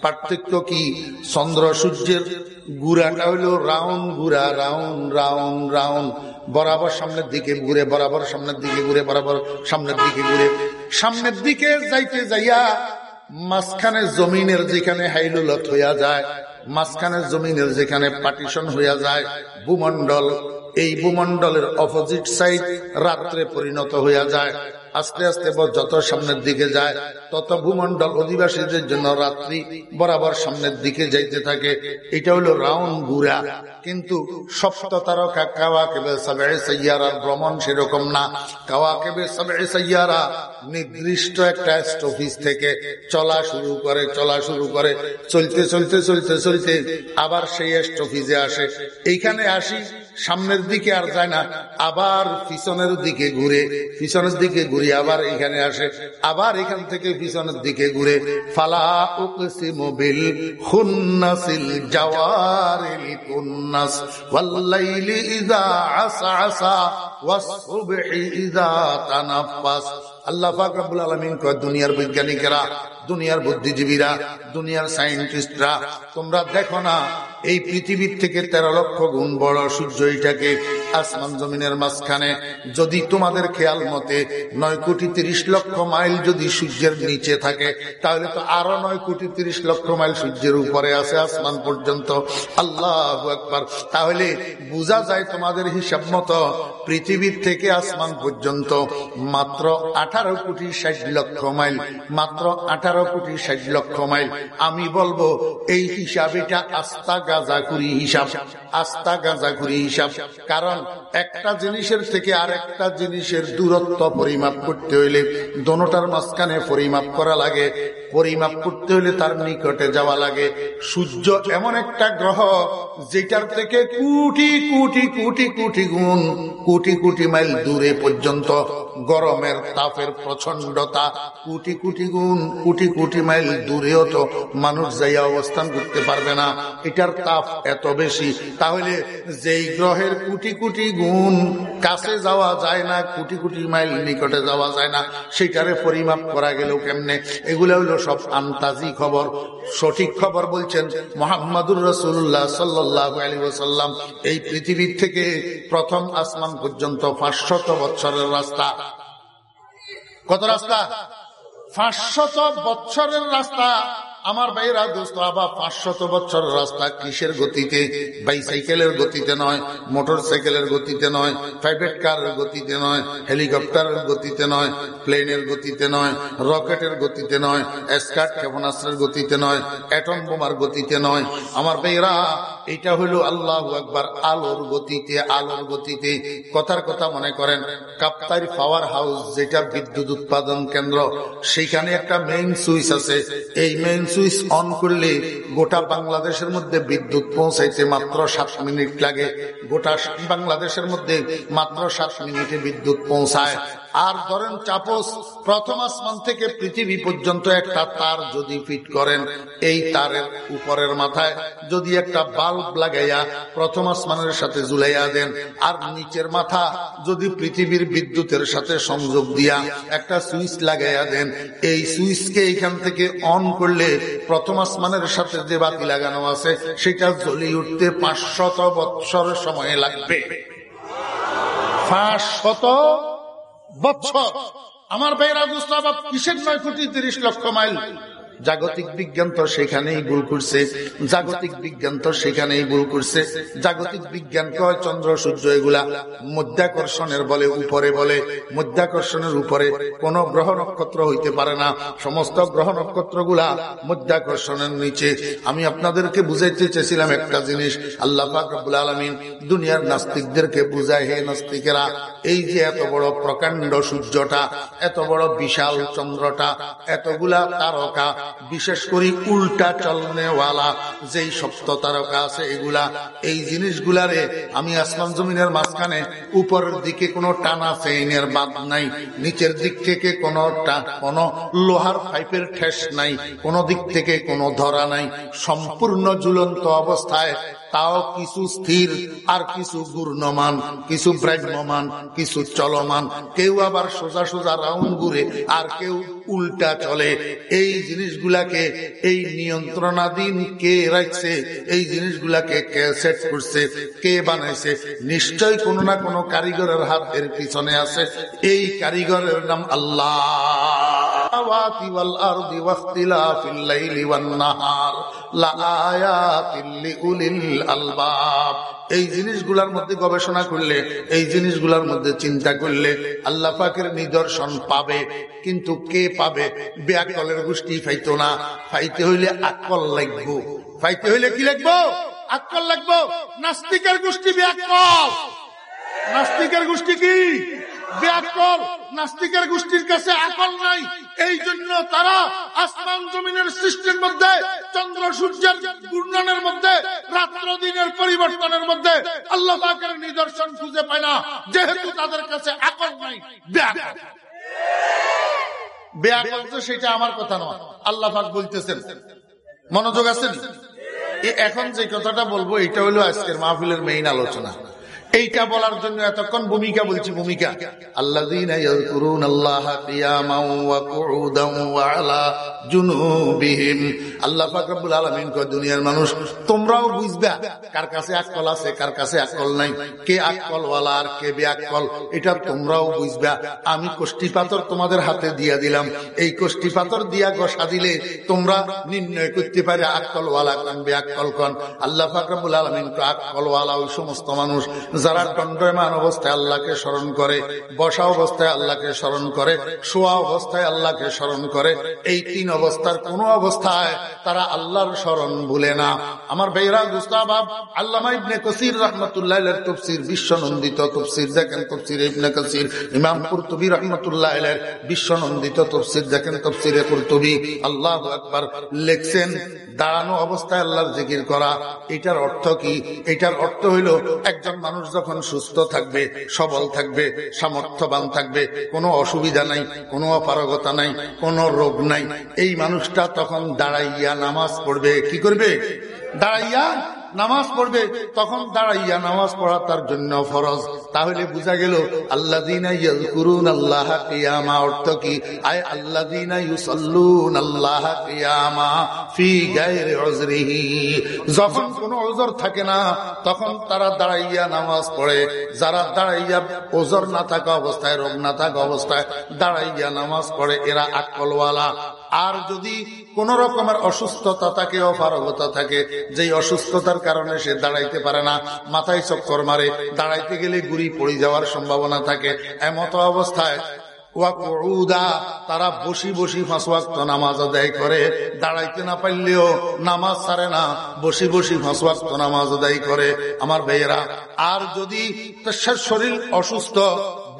পার্থক্য কি? চন্দ্র সূর্যের গুড়াটা হইল রাউন্ড গুড়া, রাউন্ড রাউন্ড রাউন্ড। বরাবর সামনের দিকে ঘুরে, বরাবর সামনের দিকে ঘুরে, বরাবর সামনের দিকে ঘুরে। সামনের দিকে যাইতে যাইয়া মাঝখানে জমিনের যেখানে হাইলুলত হইয়া যায়, মাঝখানে জমিনের যেখানে পার্টিশন হইয়া যায় ভূমন্ডল এই ভূমন্ডলের অপোজিট সাইড রাত্রে পরিণত হইয়া যায়। আস্তে আস্তে যত সামনের দিকে যায়, তত ভূমন্ডল অধিবাসীদের জন্য রাত্রি বরাবর সামনের দিকে যাইতে থাকে। এটা হলো রাউন্ড গুড়া কিন্তু সপ্ত তারকা কাওয়া কেবে সবে সাইয়ারার ভ্রমণ সেরকম না। কাওয়া কেবে সবে সাইয়ারা নির্দিষ্ট একটা স্টফিস থেকে চলা শুরু করে, চলা শুরু করে। চলতে চলতে চলতে চলতে আবার সেই স্টফিসে আসে। এইখানে আসি সামনের দিকে আর যায় না, আবার পিছনের দিকে ঘুরে, পিছনের দিকে ঘুরে আবার এখানে আসে, আবার এখান থেকে পিছনের দিকে ঘুরে, ফালা উকসিমুবিল খুন্নাসিল জাওয়ারিল কুন্নাস, ওয়াল্লাইলি ইযা ওয়াসসুবহি ইযা তানাফফাস। আল্লাহ পাক রব্বুল আলামিন কয়, দুনিয়ার বৈজ্ঞানিকেরা, দুনিয়ার বুদ্ধিজীবীরা, দুনিয়ার সায়েন্টিস্টরা, তোমরা দেখো না এই পৃথিবীর থেকে তেরো লক্ষ গুণ বড় সূর্য এটাকে আসমান জমিনের মাঝখানে। যদি তোমাদের খেয়াল মতে, নয় কোটি তিরিশ লক্ষ মাইল যদি সূর্যের নিচে থাকে, তাহলে তো আরও নয় কোটি তিরিশ লক্ষ মাইল সূর্যের উপরে আছে আসমান পর্যন্ত। আল্লাহ একবার তাহলে বোঝা যায় তোমাদের হিসাব মতো, পৃথিবীর থেকে আসমান পর্যন্ত মাত্র আঠারো কোটি ষাট লক্ষ মাইল, মাত্র আঠারো কোটি ষাট লক্ষ মাইল। আমি বলব, এই হিসাব এটা আস্তা গাঁজা করি হিসাব আস্তা গাঁজা করি হিসাব। কারণ একটা জিনিসের থেকে আর একটা জিনিসের দূরত্ব পরিমাপ করতে হইলে দোনোটার মাঝখানে পরিমাপ করা লাগে। পরিমাপ করতে হলে তার নিকটে যাওয়া লাগে। সূর্য এমন একটা গ্রহ, যেটার থেকে কোটি কোটি কোটি কোটি গুণ, কোটি কোটি মাইল দূরে পর্যন্ত গরমের তাপের প্রচন্ডতা কোটি কোটি গুণ, কোটি কোটি মাইল দূরেও তো মানুষ যাইয়া অবস্থান করতে পারবে না। এটার তাপ এত বেশি, তাহলে যেই গ্রহের কোটি কোটি গুণ কাছে যাওয়া যায় না, কোটি কোটি মাইল নিকটে যাওয়া যায় না, সেটারে পরিমাপ করা গেল কেমনে? এগুলো হলো সব আন্তাজি খবর, সঠিক খবর বলছেন মোহাম্মদুর রসুল্লাহ সাল্লাহ আলী এই পৃথিবীর থেকে প্রথম আসমান পর্যন্ত পাঁচশত বছরের রাস্তা। কত রাস্তা? পাঁচশত বছরের রাস্তা। আমার ভাইরা দোস্ত আবার পাঁচশত বছর রাস্তা কিসের গতিতে? বাইসাইকেলের গতিতে নয় মোটর সাইকেলের গতিতে নয়, প্রাইভেট কারের গতিতে নয়, হেলিকপ্টারের গতিতে নয়, প্লেনের গতিতে নয়, রকেটের গতিতে নয় স্কাট ক্ষেপণাস্ত্রের গতিতে নয়, অ্যাটম বোমার গতিতে নয়। আমার ভাইরা এটা হলো আল্লাহ একবার আলোর গতিতে আলোর গতিতে। কথার কথা মনে করেন কাপ্তারি পাওয়ার হাউস যেটা বিদ্যুৎ উৎপাদন কেন্দ্র সেইখানে একটা মেইন সুইচ আছে। এই মেইন সুইচ অন করলে গোটা বাংলাদেশের মধ্যে বিদ্যুৎ পৌঁছাইতে মাত্র সাত মিনিট লাগে। গোটা বাংলাদেশের মধ্যে মাত্র সাত মিনিটে বিদ্যুৎ পৌঁছায়। আর ধরেন চাপস, প্রথম আসমান থেকে পৃথিবী পর্যন্ত একটা তার যদি ফিট করেন, এই তারের উপরের মাথায় যদি একটা বাল্ব লাগাইয়া প্রথম আসমানের সাথে ঝুলাইয়া দেন, আর নিচের মাথা যদি পৃথিবীর বিদ্যুতের সাথে সংযোগ দিয়া একটা সুইচ লাগাইয়া দেন, এই সুইচকে এখান থেকে অন করলে প্রথম আসমানের সাথে যে বাতি লাগানো আছে, সেটা জ্বলি উঠতে পাঁচশত বৎসর সময় লাগবে। পাঁচশত বছর আমার বেড়া দুস্তাব কিসের নয় কোটি তিরিশ লক্ষ মাইল? জাগতিক বিজ্ঞান তো সেখানেই ভুল করছে। জাগতিক বিজ্ঞান তো সেখানেই ভুল করছে। জাগতিক বিজ্ঞান কয় চন্দ্র, সূর্য এগুলা? মধ্যাকর্ষণের বলে, উপরে বলে। মধ্যাকর্ষণের উপরে কোন গ্রহ নক্ষত্র হইতে পারে না। সমস্ত গ্রহ নক্ষত্রগুলা মধ্যাকর্ষণের নিচে। আমি আপনাদেরকে বুঝাইতে চেয়েছিলাম একটা জিনিস। আল্লাহ ফাকবুল আলমিন দুনিয়ার নাস্তিকদেরকে বুঝায়, হে নাস্তিকেরা, এই যে এত বড় প্রকাণ্ড সূর্যটা, এত বড় বিশাল চন্দ্রটা, এতগুলা তারকা বিশেষ করে উল্টা চলনেওয়ালা, যেই সপ্ত তারকা আছে এগুলা, এই জিনিসগুলারে আমি আসমান জমিনের মাঝখানে উপরের দিকে কোনো টানা চেইনের বাদ নাই, নিচের দিক থেকে কোনো কোনো লোহার পাইপের ঠেস নাই, কোনো দিক থেকে কোনো ধরা নাই, সম্পূর্ণ ঝুলন্ত অবস্থায় তাও কিছু স্থির আর কিছু গুর্ণমান কিছু ব্রাহ্মমান, কিছু চলমান। কেউ আবার সোজা সোজা রাউন্ড ঘুরে আর কেউ উল্টা চলে। এই জিনিসগুলাকে এই নিয়ন্ত্রণাধীন কে রাখছে? এই জিনিসগুলাকে কে সেট করছে? কে বানাইছে? নিশ্চয় কোনো না কোনো কারিগরের হাত এর পিছনে আছে। এই কারিগরের নাম আল্লাহ। السماوات والأرض واختلاف الليل والنهار لآيات لأولي الألباب এই জিনিসগুলোর মধ্যে গবেষণা করলে এই জিনিসগুলোর মধ্যে চিন্তা করলে আল্লাহ পাকের নিদর্শন পাবে কিন্তু কে পাবে ব্যাকলের গোষ্ঠী ফাইতো না ফাইতে হইলে আকল লাগবো ফাইতে হইলে কি লাগবো আকল লাগবো নাস্তিকের গোষ্ঠী ব্যাকল নাস্তিকের গোষ্ঠী কি ব্যাকল নাস্তিকের গোষ্ঠীর কাছে আকল নাই। এই জন্য তারা আসমান জমিনের সৃষ্টির মধ্যে, চন্দ্র, সূর্যের ঘূর্ণনের মধ্যে, রাত্র দিনের পরিবর্তনের মধ্যে আল্লাহ পাকের নিদর্শন খুঁজে পায় না। যেহেতু তাদের কাছে আকল নাই ব্যাকল তো সেটা আমার কথা নয়, আল্লাহ পাক বলতেছেন। মনোযোগ আছেন? এখন যে কথাটা বলব, এটা হলো আজকের মাহফিলের মেইন আলোচনা। এইটা বলার জন্য এতক্ষণ ভূমিকা বলছি, ভূমিকা। আল্লাহ আল্লাহ ফাকরাবুল আলমিন দুনিয়ার মানুষ, তোমরাও বুঝবা কার কাছে আকল আছে, কার কাছে আকল নাই, কে আকলওয়ালা আর কে বে আকল এটা তোমরাও বুঝবা। আমি কষ্টি পাথর তোমাদের হাতে দিয়া দিলাম। এই কষ্টি পাথর দিয়া গসা দিলে তোমরা নির্ণয় করতে পারে আকলওয়ালা কন বে আকল কন। আল্লাহ ফাকরাবুল আলমিন আকলওয়ালা ওই সমস্ত মানুষ যারা দণ্ডমান অবস্থায় আল্লাহকে স্মরণ করে, বসা অবস্থায় আল্লাহকে স্মরণ করে, শোয়া অবস্থায় আল্লাহকে স্মরণ করে, এই তিন অবস্থার কোন অবস্থায় তারা আল্লাহর স্মরণ ভুলে না। আমার বেহরা গুস্তাবাব আল্লামা ইবনে কসির রহমতুল্লাহ তফসির, বিশ্বনন্দিত তফসির, দেখেন তফসির ইবনে কসির, ইমাম কুরতুবি রহমতুল্লাহ বিশ্বনন্দিত তফসির, দেখেন তফসিরে কুরতুবি, আল্লাহ একবার লেখছেন, দাঁড়ানো অবস্থায় আল্লাহর জিকির করা, এটার অর্থ কি? এটার অর্থ হইল একজন মানুষ যখন সুস্থ থাকবে, সবল থাকবে, সামর্থ্যবান থাকবে, কোনো অসুবিধা নাই, কোনো অপারগতা নাই, কোন রোগ নাই, এই মানুষটা তখন দাঁড়াইয়া নামাজ পড়বে, কি করবে? দাঁড়াইয়া নামাজ পড়বে, তখন দাঁড়াইয়া নামাজ পড়া তার জন্য ফরজ। তাহলে বোঝা গেল আল্লাহ করুন আল্লাহ কিয়ামা অর্থ কি? আয় আল্লাহ আল্লাহ কিয়ামা ফি অজরিহি যখন কোনো ওজর থাকে না, তখন তারা দাঁড়াইয়া নামাজ পড়ে। যারা দাঁড়াইয়া ওজর না থাকা অবস্থায়, রোগ না থাকা অবস্থায় দাঁড়াইয়া নামাজ পড়ে, এরা আকলওয়ালা। আর যদি কোন রকমের অসুস্থতা থাকে, অপারগতা থাকে, যেই অসুস্থতার কারণে সে দাঁড়াইতে পারে না, মাথায় চক্কর মারে, দাঁড়াইতে গেলে গুড়ি পড়ে যাওয়ার সম্ভাবনা থাকে, এমত অবস্থায় তারা বসি বসি ফাঁসওয়াক্ত নামাজ আদায় করে, দাঁড়াইতে না পারলেও নামাজ ছাড়ে না, বসি বসি ফাঁসওয়াক্ত নামাজ আদায় করে। আমার ভাইয়েরা, আর যদি শরীর অসুস্থ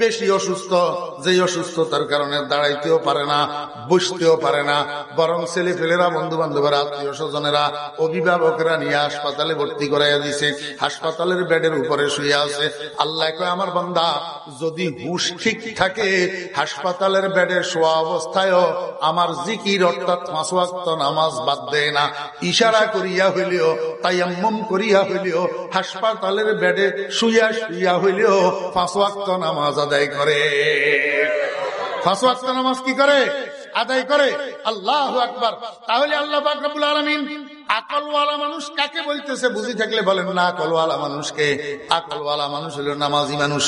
বেশি অসুস্থ যে অসুস্থতার কারণে দাঁড়াইতেও পারে না, বসতেও পারে না। বরং ছেলে ফেলেরা বন্ধু বান্ধবেরা আত্মীয় স্বজনেরা অভিভাবকরা নিয়ে হাসপাতালে ভর্তি করাইয়া দিছে। হাসপাতালের বেডের উপরে শুয়ে আছে। আল্লাহ আমার বান্দা, যদি হুশ ঠিক থাকে, হাসপাতালের বেডে শোয়া অবস্থায়ও আমার জিকির অর্থাৎ মাসওয়াক্ত নামাজ বাদ দেয় না। ইশারা করিয়া হইলেও তাই এমম করিয়া হইলেও, হাসপাতালের বেডে শুইয়া শুইয়া হইলেও পাঁচওয়াক্ত নামাজ আদায় করে। নামাজ কি করে? আদায় করে। আল্লাহ আকবার। তাহলে আল্লাহ বাকরাবুল আলমিন আকলওয়ালা মানুষ কাকে বলতেছে বুঝি থাকলে বলেন না, আকলওয়ালা মানুষকে। আকলওয়ালা মানুষ হলো নামাজি মানুষ।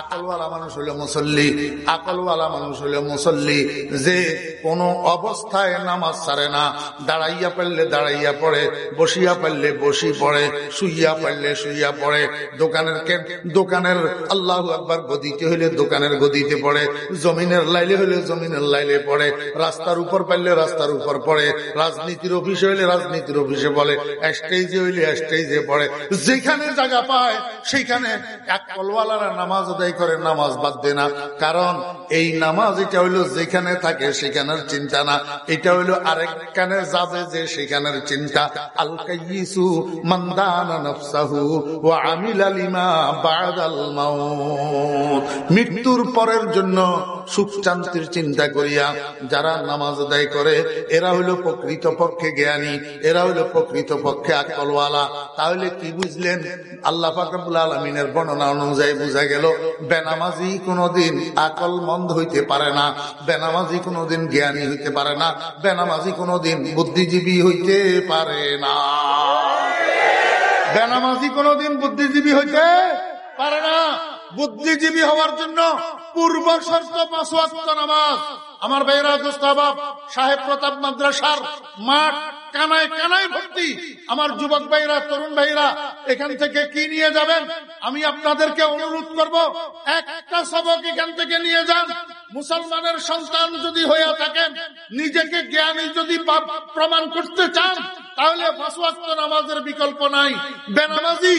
আকলওয়ালা মানুষ হলো মুসল্লি, আকলওয়ালা মানুষ হলো মুসল্লি। যে কোন অবস্থায় নামাজ ছাড়ে না, দাঁড়াইয়া পারলে দাঁড়াইয়া পড়ে, বসিয়া পারলে বসি পড়ে, শুইয়া পারলে শুইয়া পড়ে। দোকানের দোকানের আল্লাহ একবার গদিতে হইলে দোকানের গদিতে পড়ে, জমিনের লাইলে হইলে জমিনের লাইলে পড়ে, রাস্তার উপর পারলে রাস্তার উপর পড়ে, রাজনীতির অফিসে হইলে রাজনীতির অফিসে বলে স্টেজে হইলে স্টেজে পড়ে। যেখানে জায়গা পায়, সেইখানে এক কলওয়ালারা নামাজ আদায় করে নামাজ বাদ দে না। কারণ এই নামাজ এটা হইল যেখানে থাকে সেখানের চিন্তা না। এটা হইল আরেকখানে যাবে যে সেখানের চিন্তা। আল কাইসু মান্দানা ও আমিল আলিমা বাদাল মৃত্যুর পরের জন্য সুখ শান্তির চিন্তা করিয়া যারা নামাজ আদায় করে, এরা হইল প্রকৃত পক্ষে জ্ঞানী, এরা হইল প্রকৃত পক্ষে আকলওয়ালা। তাহলে কি বুঝলেন? আল্লাহ ফাকরুল আলমিনের বর্ণনা অনুযায়ী বোঝা গেল বেনামাজি কোনোদিন আকল মন্দ হইতে পারে না, বেনামাজি কোনোদিন জ্ঞানী হইতে পারে না, বেনামাজি কোনোদিন বুদ্ধিজীবী হইতে পারে না। বেনামাজি কোনোদিন বুদ্ধিজীবী হইতে পারে না। বুদ্ধিজীবী হওয়ার জন্য পূর্ব পাঁচ নামাজ। আমার সাহেব প্রতাপ মাদ্রাসার মাঠ কানায় কানায় ভর্তি। আমার যুবক ভাইরা তরুণ ভাইরা এখান থেকে কি নিয়ে যাবেন? আমি আপনাদেরকে অনুরোধ করব, একটা সবক এখান থেকে নিয়ে যান। মুসলমানের সন্তান যদি হয়ে থাকেন, নিজেকে জ্ঞানী যদি প্রমাণ করতে চান, তাহলে নামাজের বিকল্প নাই। বেনামাজি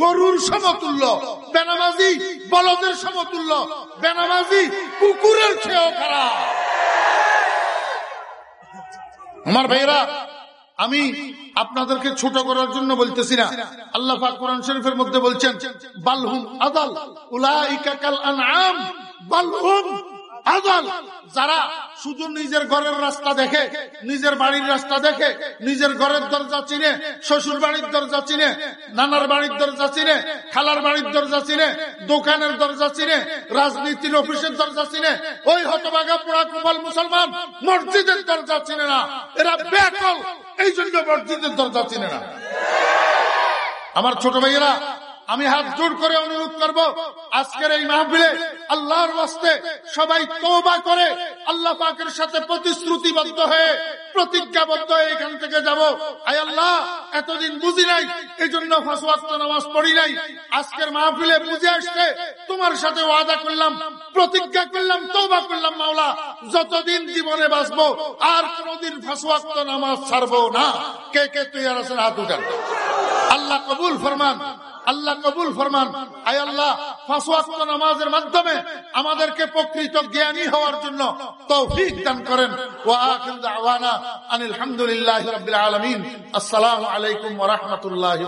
গরুর সমতুল্য। বেনামাজি বলদের সমতুল্য, বেনামাজি কুকুরের খেয়েও খারাপ। আমার ভাইরা আমি আপনাদেরকে ছোট করার জন্য বলতেছি না। আল্লাহ কোরআন শরীফের মধ্যে বলছেন, বালহুম আদাল, উলাইকা কাল আনআম, বালহুম আদাল যারা শুধু নিজের ঘরের রাস্তা দেখে, নিজের বাড়ির রাস্তা দেখে, নিজের ঘরের দরজা চিনে, শ্বশুর বাড়ির দরজা চিনে, নানার বাড়ির দরজা চিনে, খালার বাড়ির দরজা চিনে, দোকানের দরজা চিনে, রাজনীতির অফিসের দরজা চিনে, ওই হতবাগা পোড়া কুপাল মুসলমান মসজিদের দরজা চিনে না। এরা ব্যাকল। এই জন্য মসজিদের দরজা চিনে না। আমার ছোট ভাইয়েরা আমি হাত জোর করে অনুরোধ করব, আজকের এই মাহফিলে আল্লাহর ওয়াস্তে সবাই তওবা করে আল্লাহ পাকের সাথে প্রতিশ্রুতিবদ্ধ হয়ে প্রতিজ্ঞাবদ্ধ হয়ে এখান থেকে যাব। আয় আল্লাহ, এতদিন বুঝি নাই এই জন্য ফাঁসওয়াক্ত নামাজ পড়ি নাই। আজকের মাহফিলে বুঝে আসছে তোমার সাথে ওয়াদা করলাম, প্রতিজ্ঞা করলাম, তওবা করলাম, মাওলা। যতদিন জীবনে বাঁচবো, আর কোনদিন ফাঁসওয়াক্ত নামাজ ছাড়বো না। কে কে তুই আর হাত উঠান। আল্লাহ কবুল ফরমান। আল্লাহ কবুল ফরমান। আয় আল্লাহ ফাঁসুয়া নামাজের মাধ্যমে আমাদেরকে প্রকৃত জ্ঞানী হওয়ার জন্য তৌফিক দান করেন। ওয়া আলহামদুলিল্লাহ রাব্বিল আসসালামু আলাইকুম রহমতুল্লাহ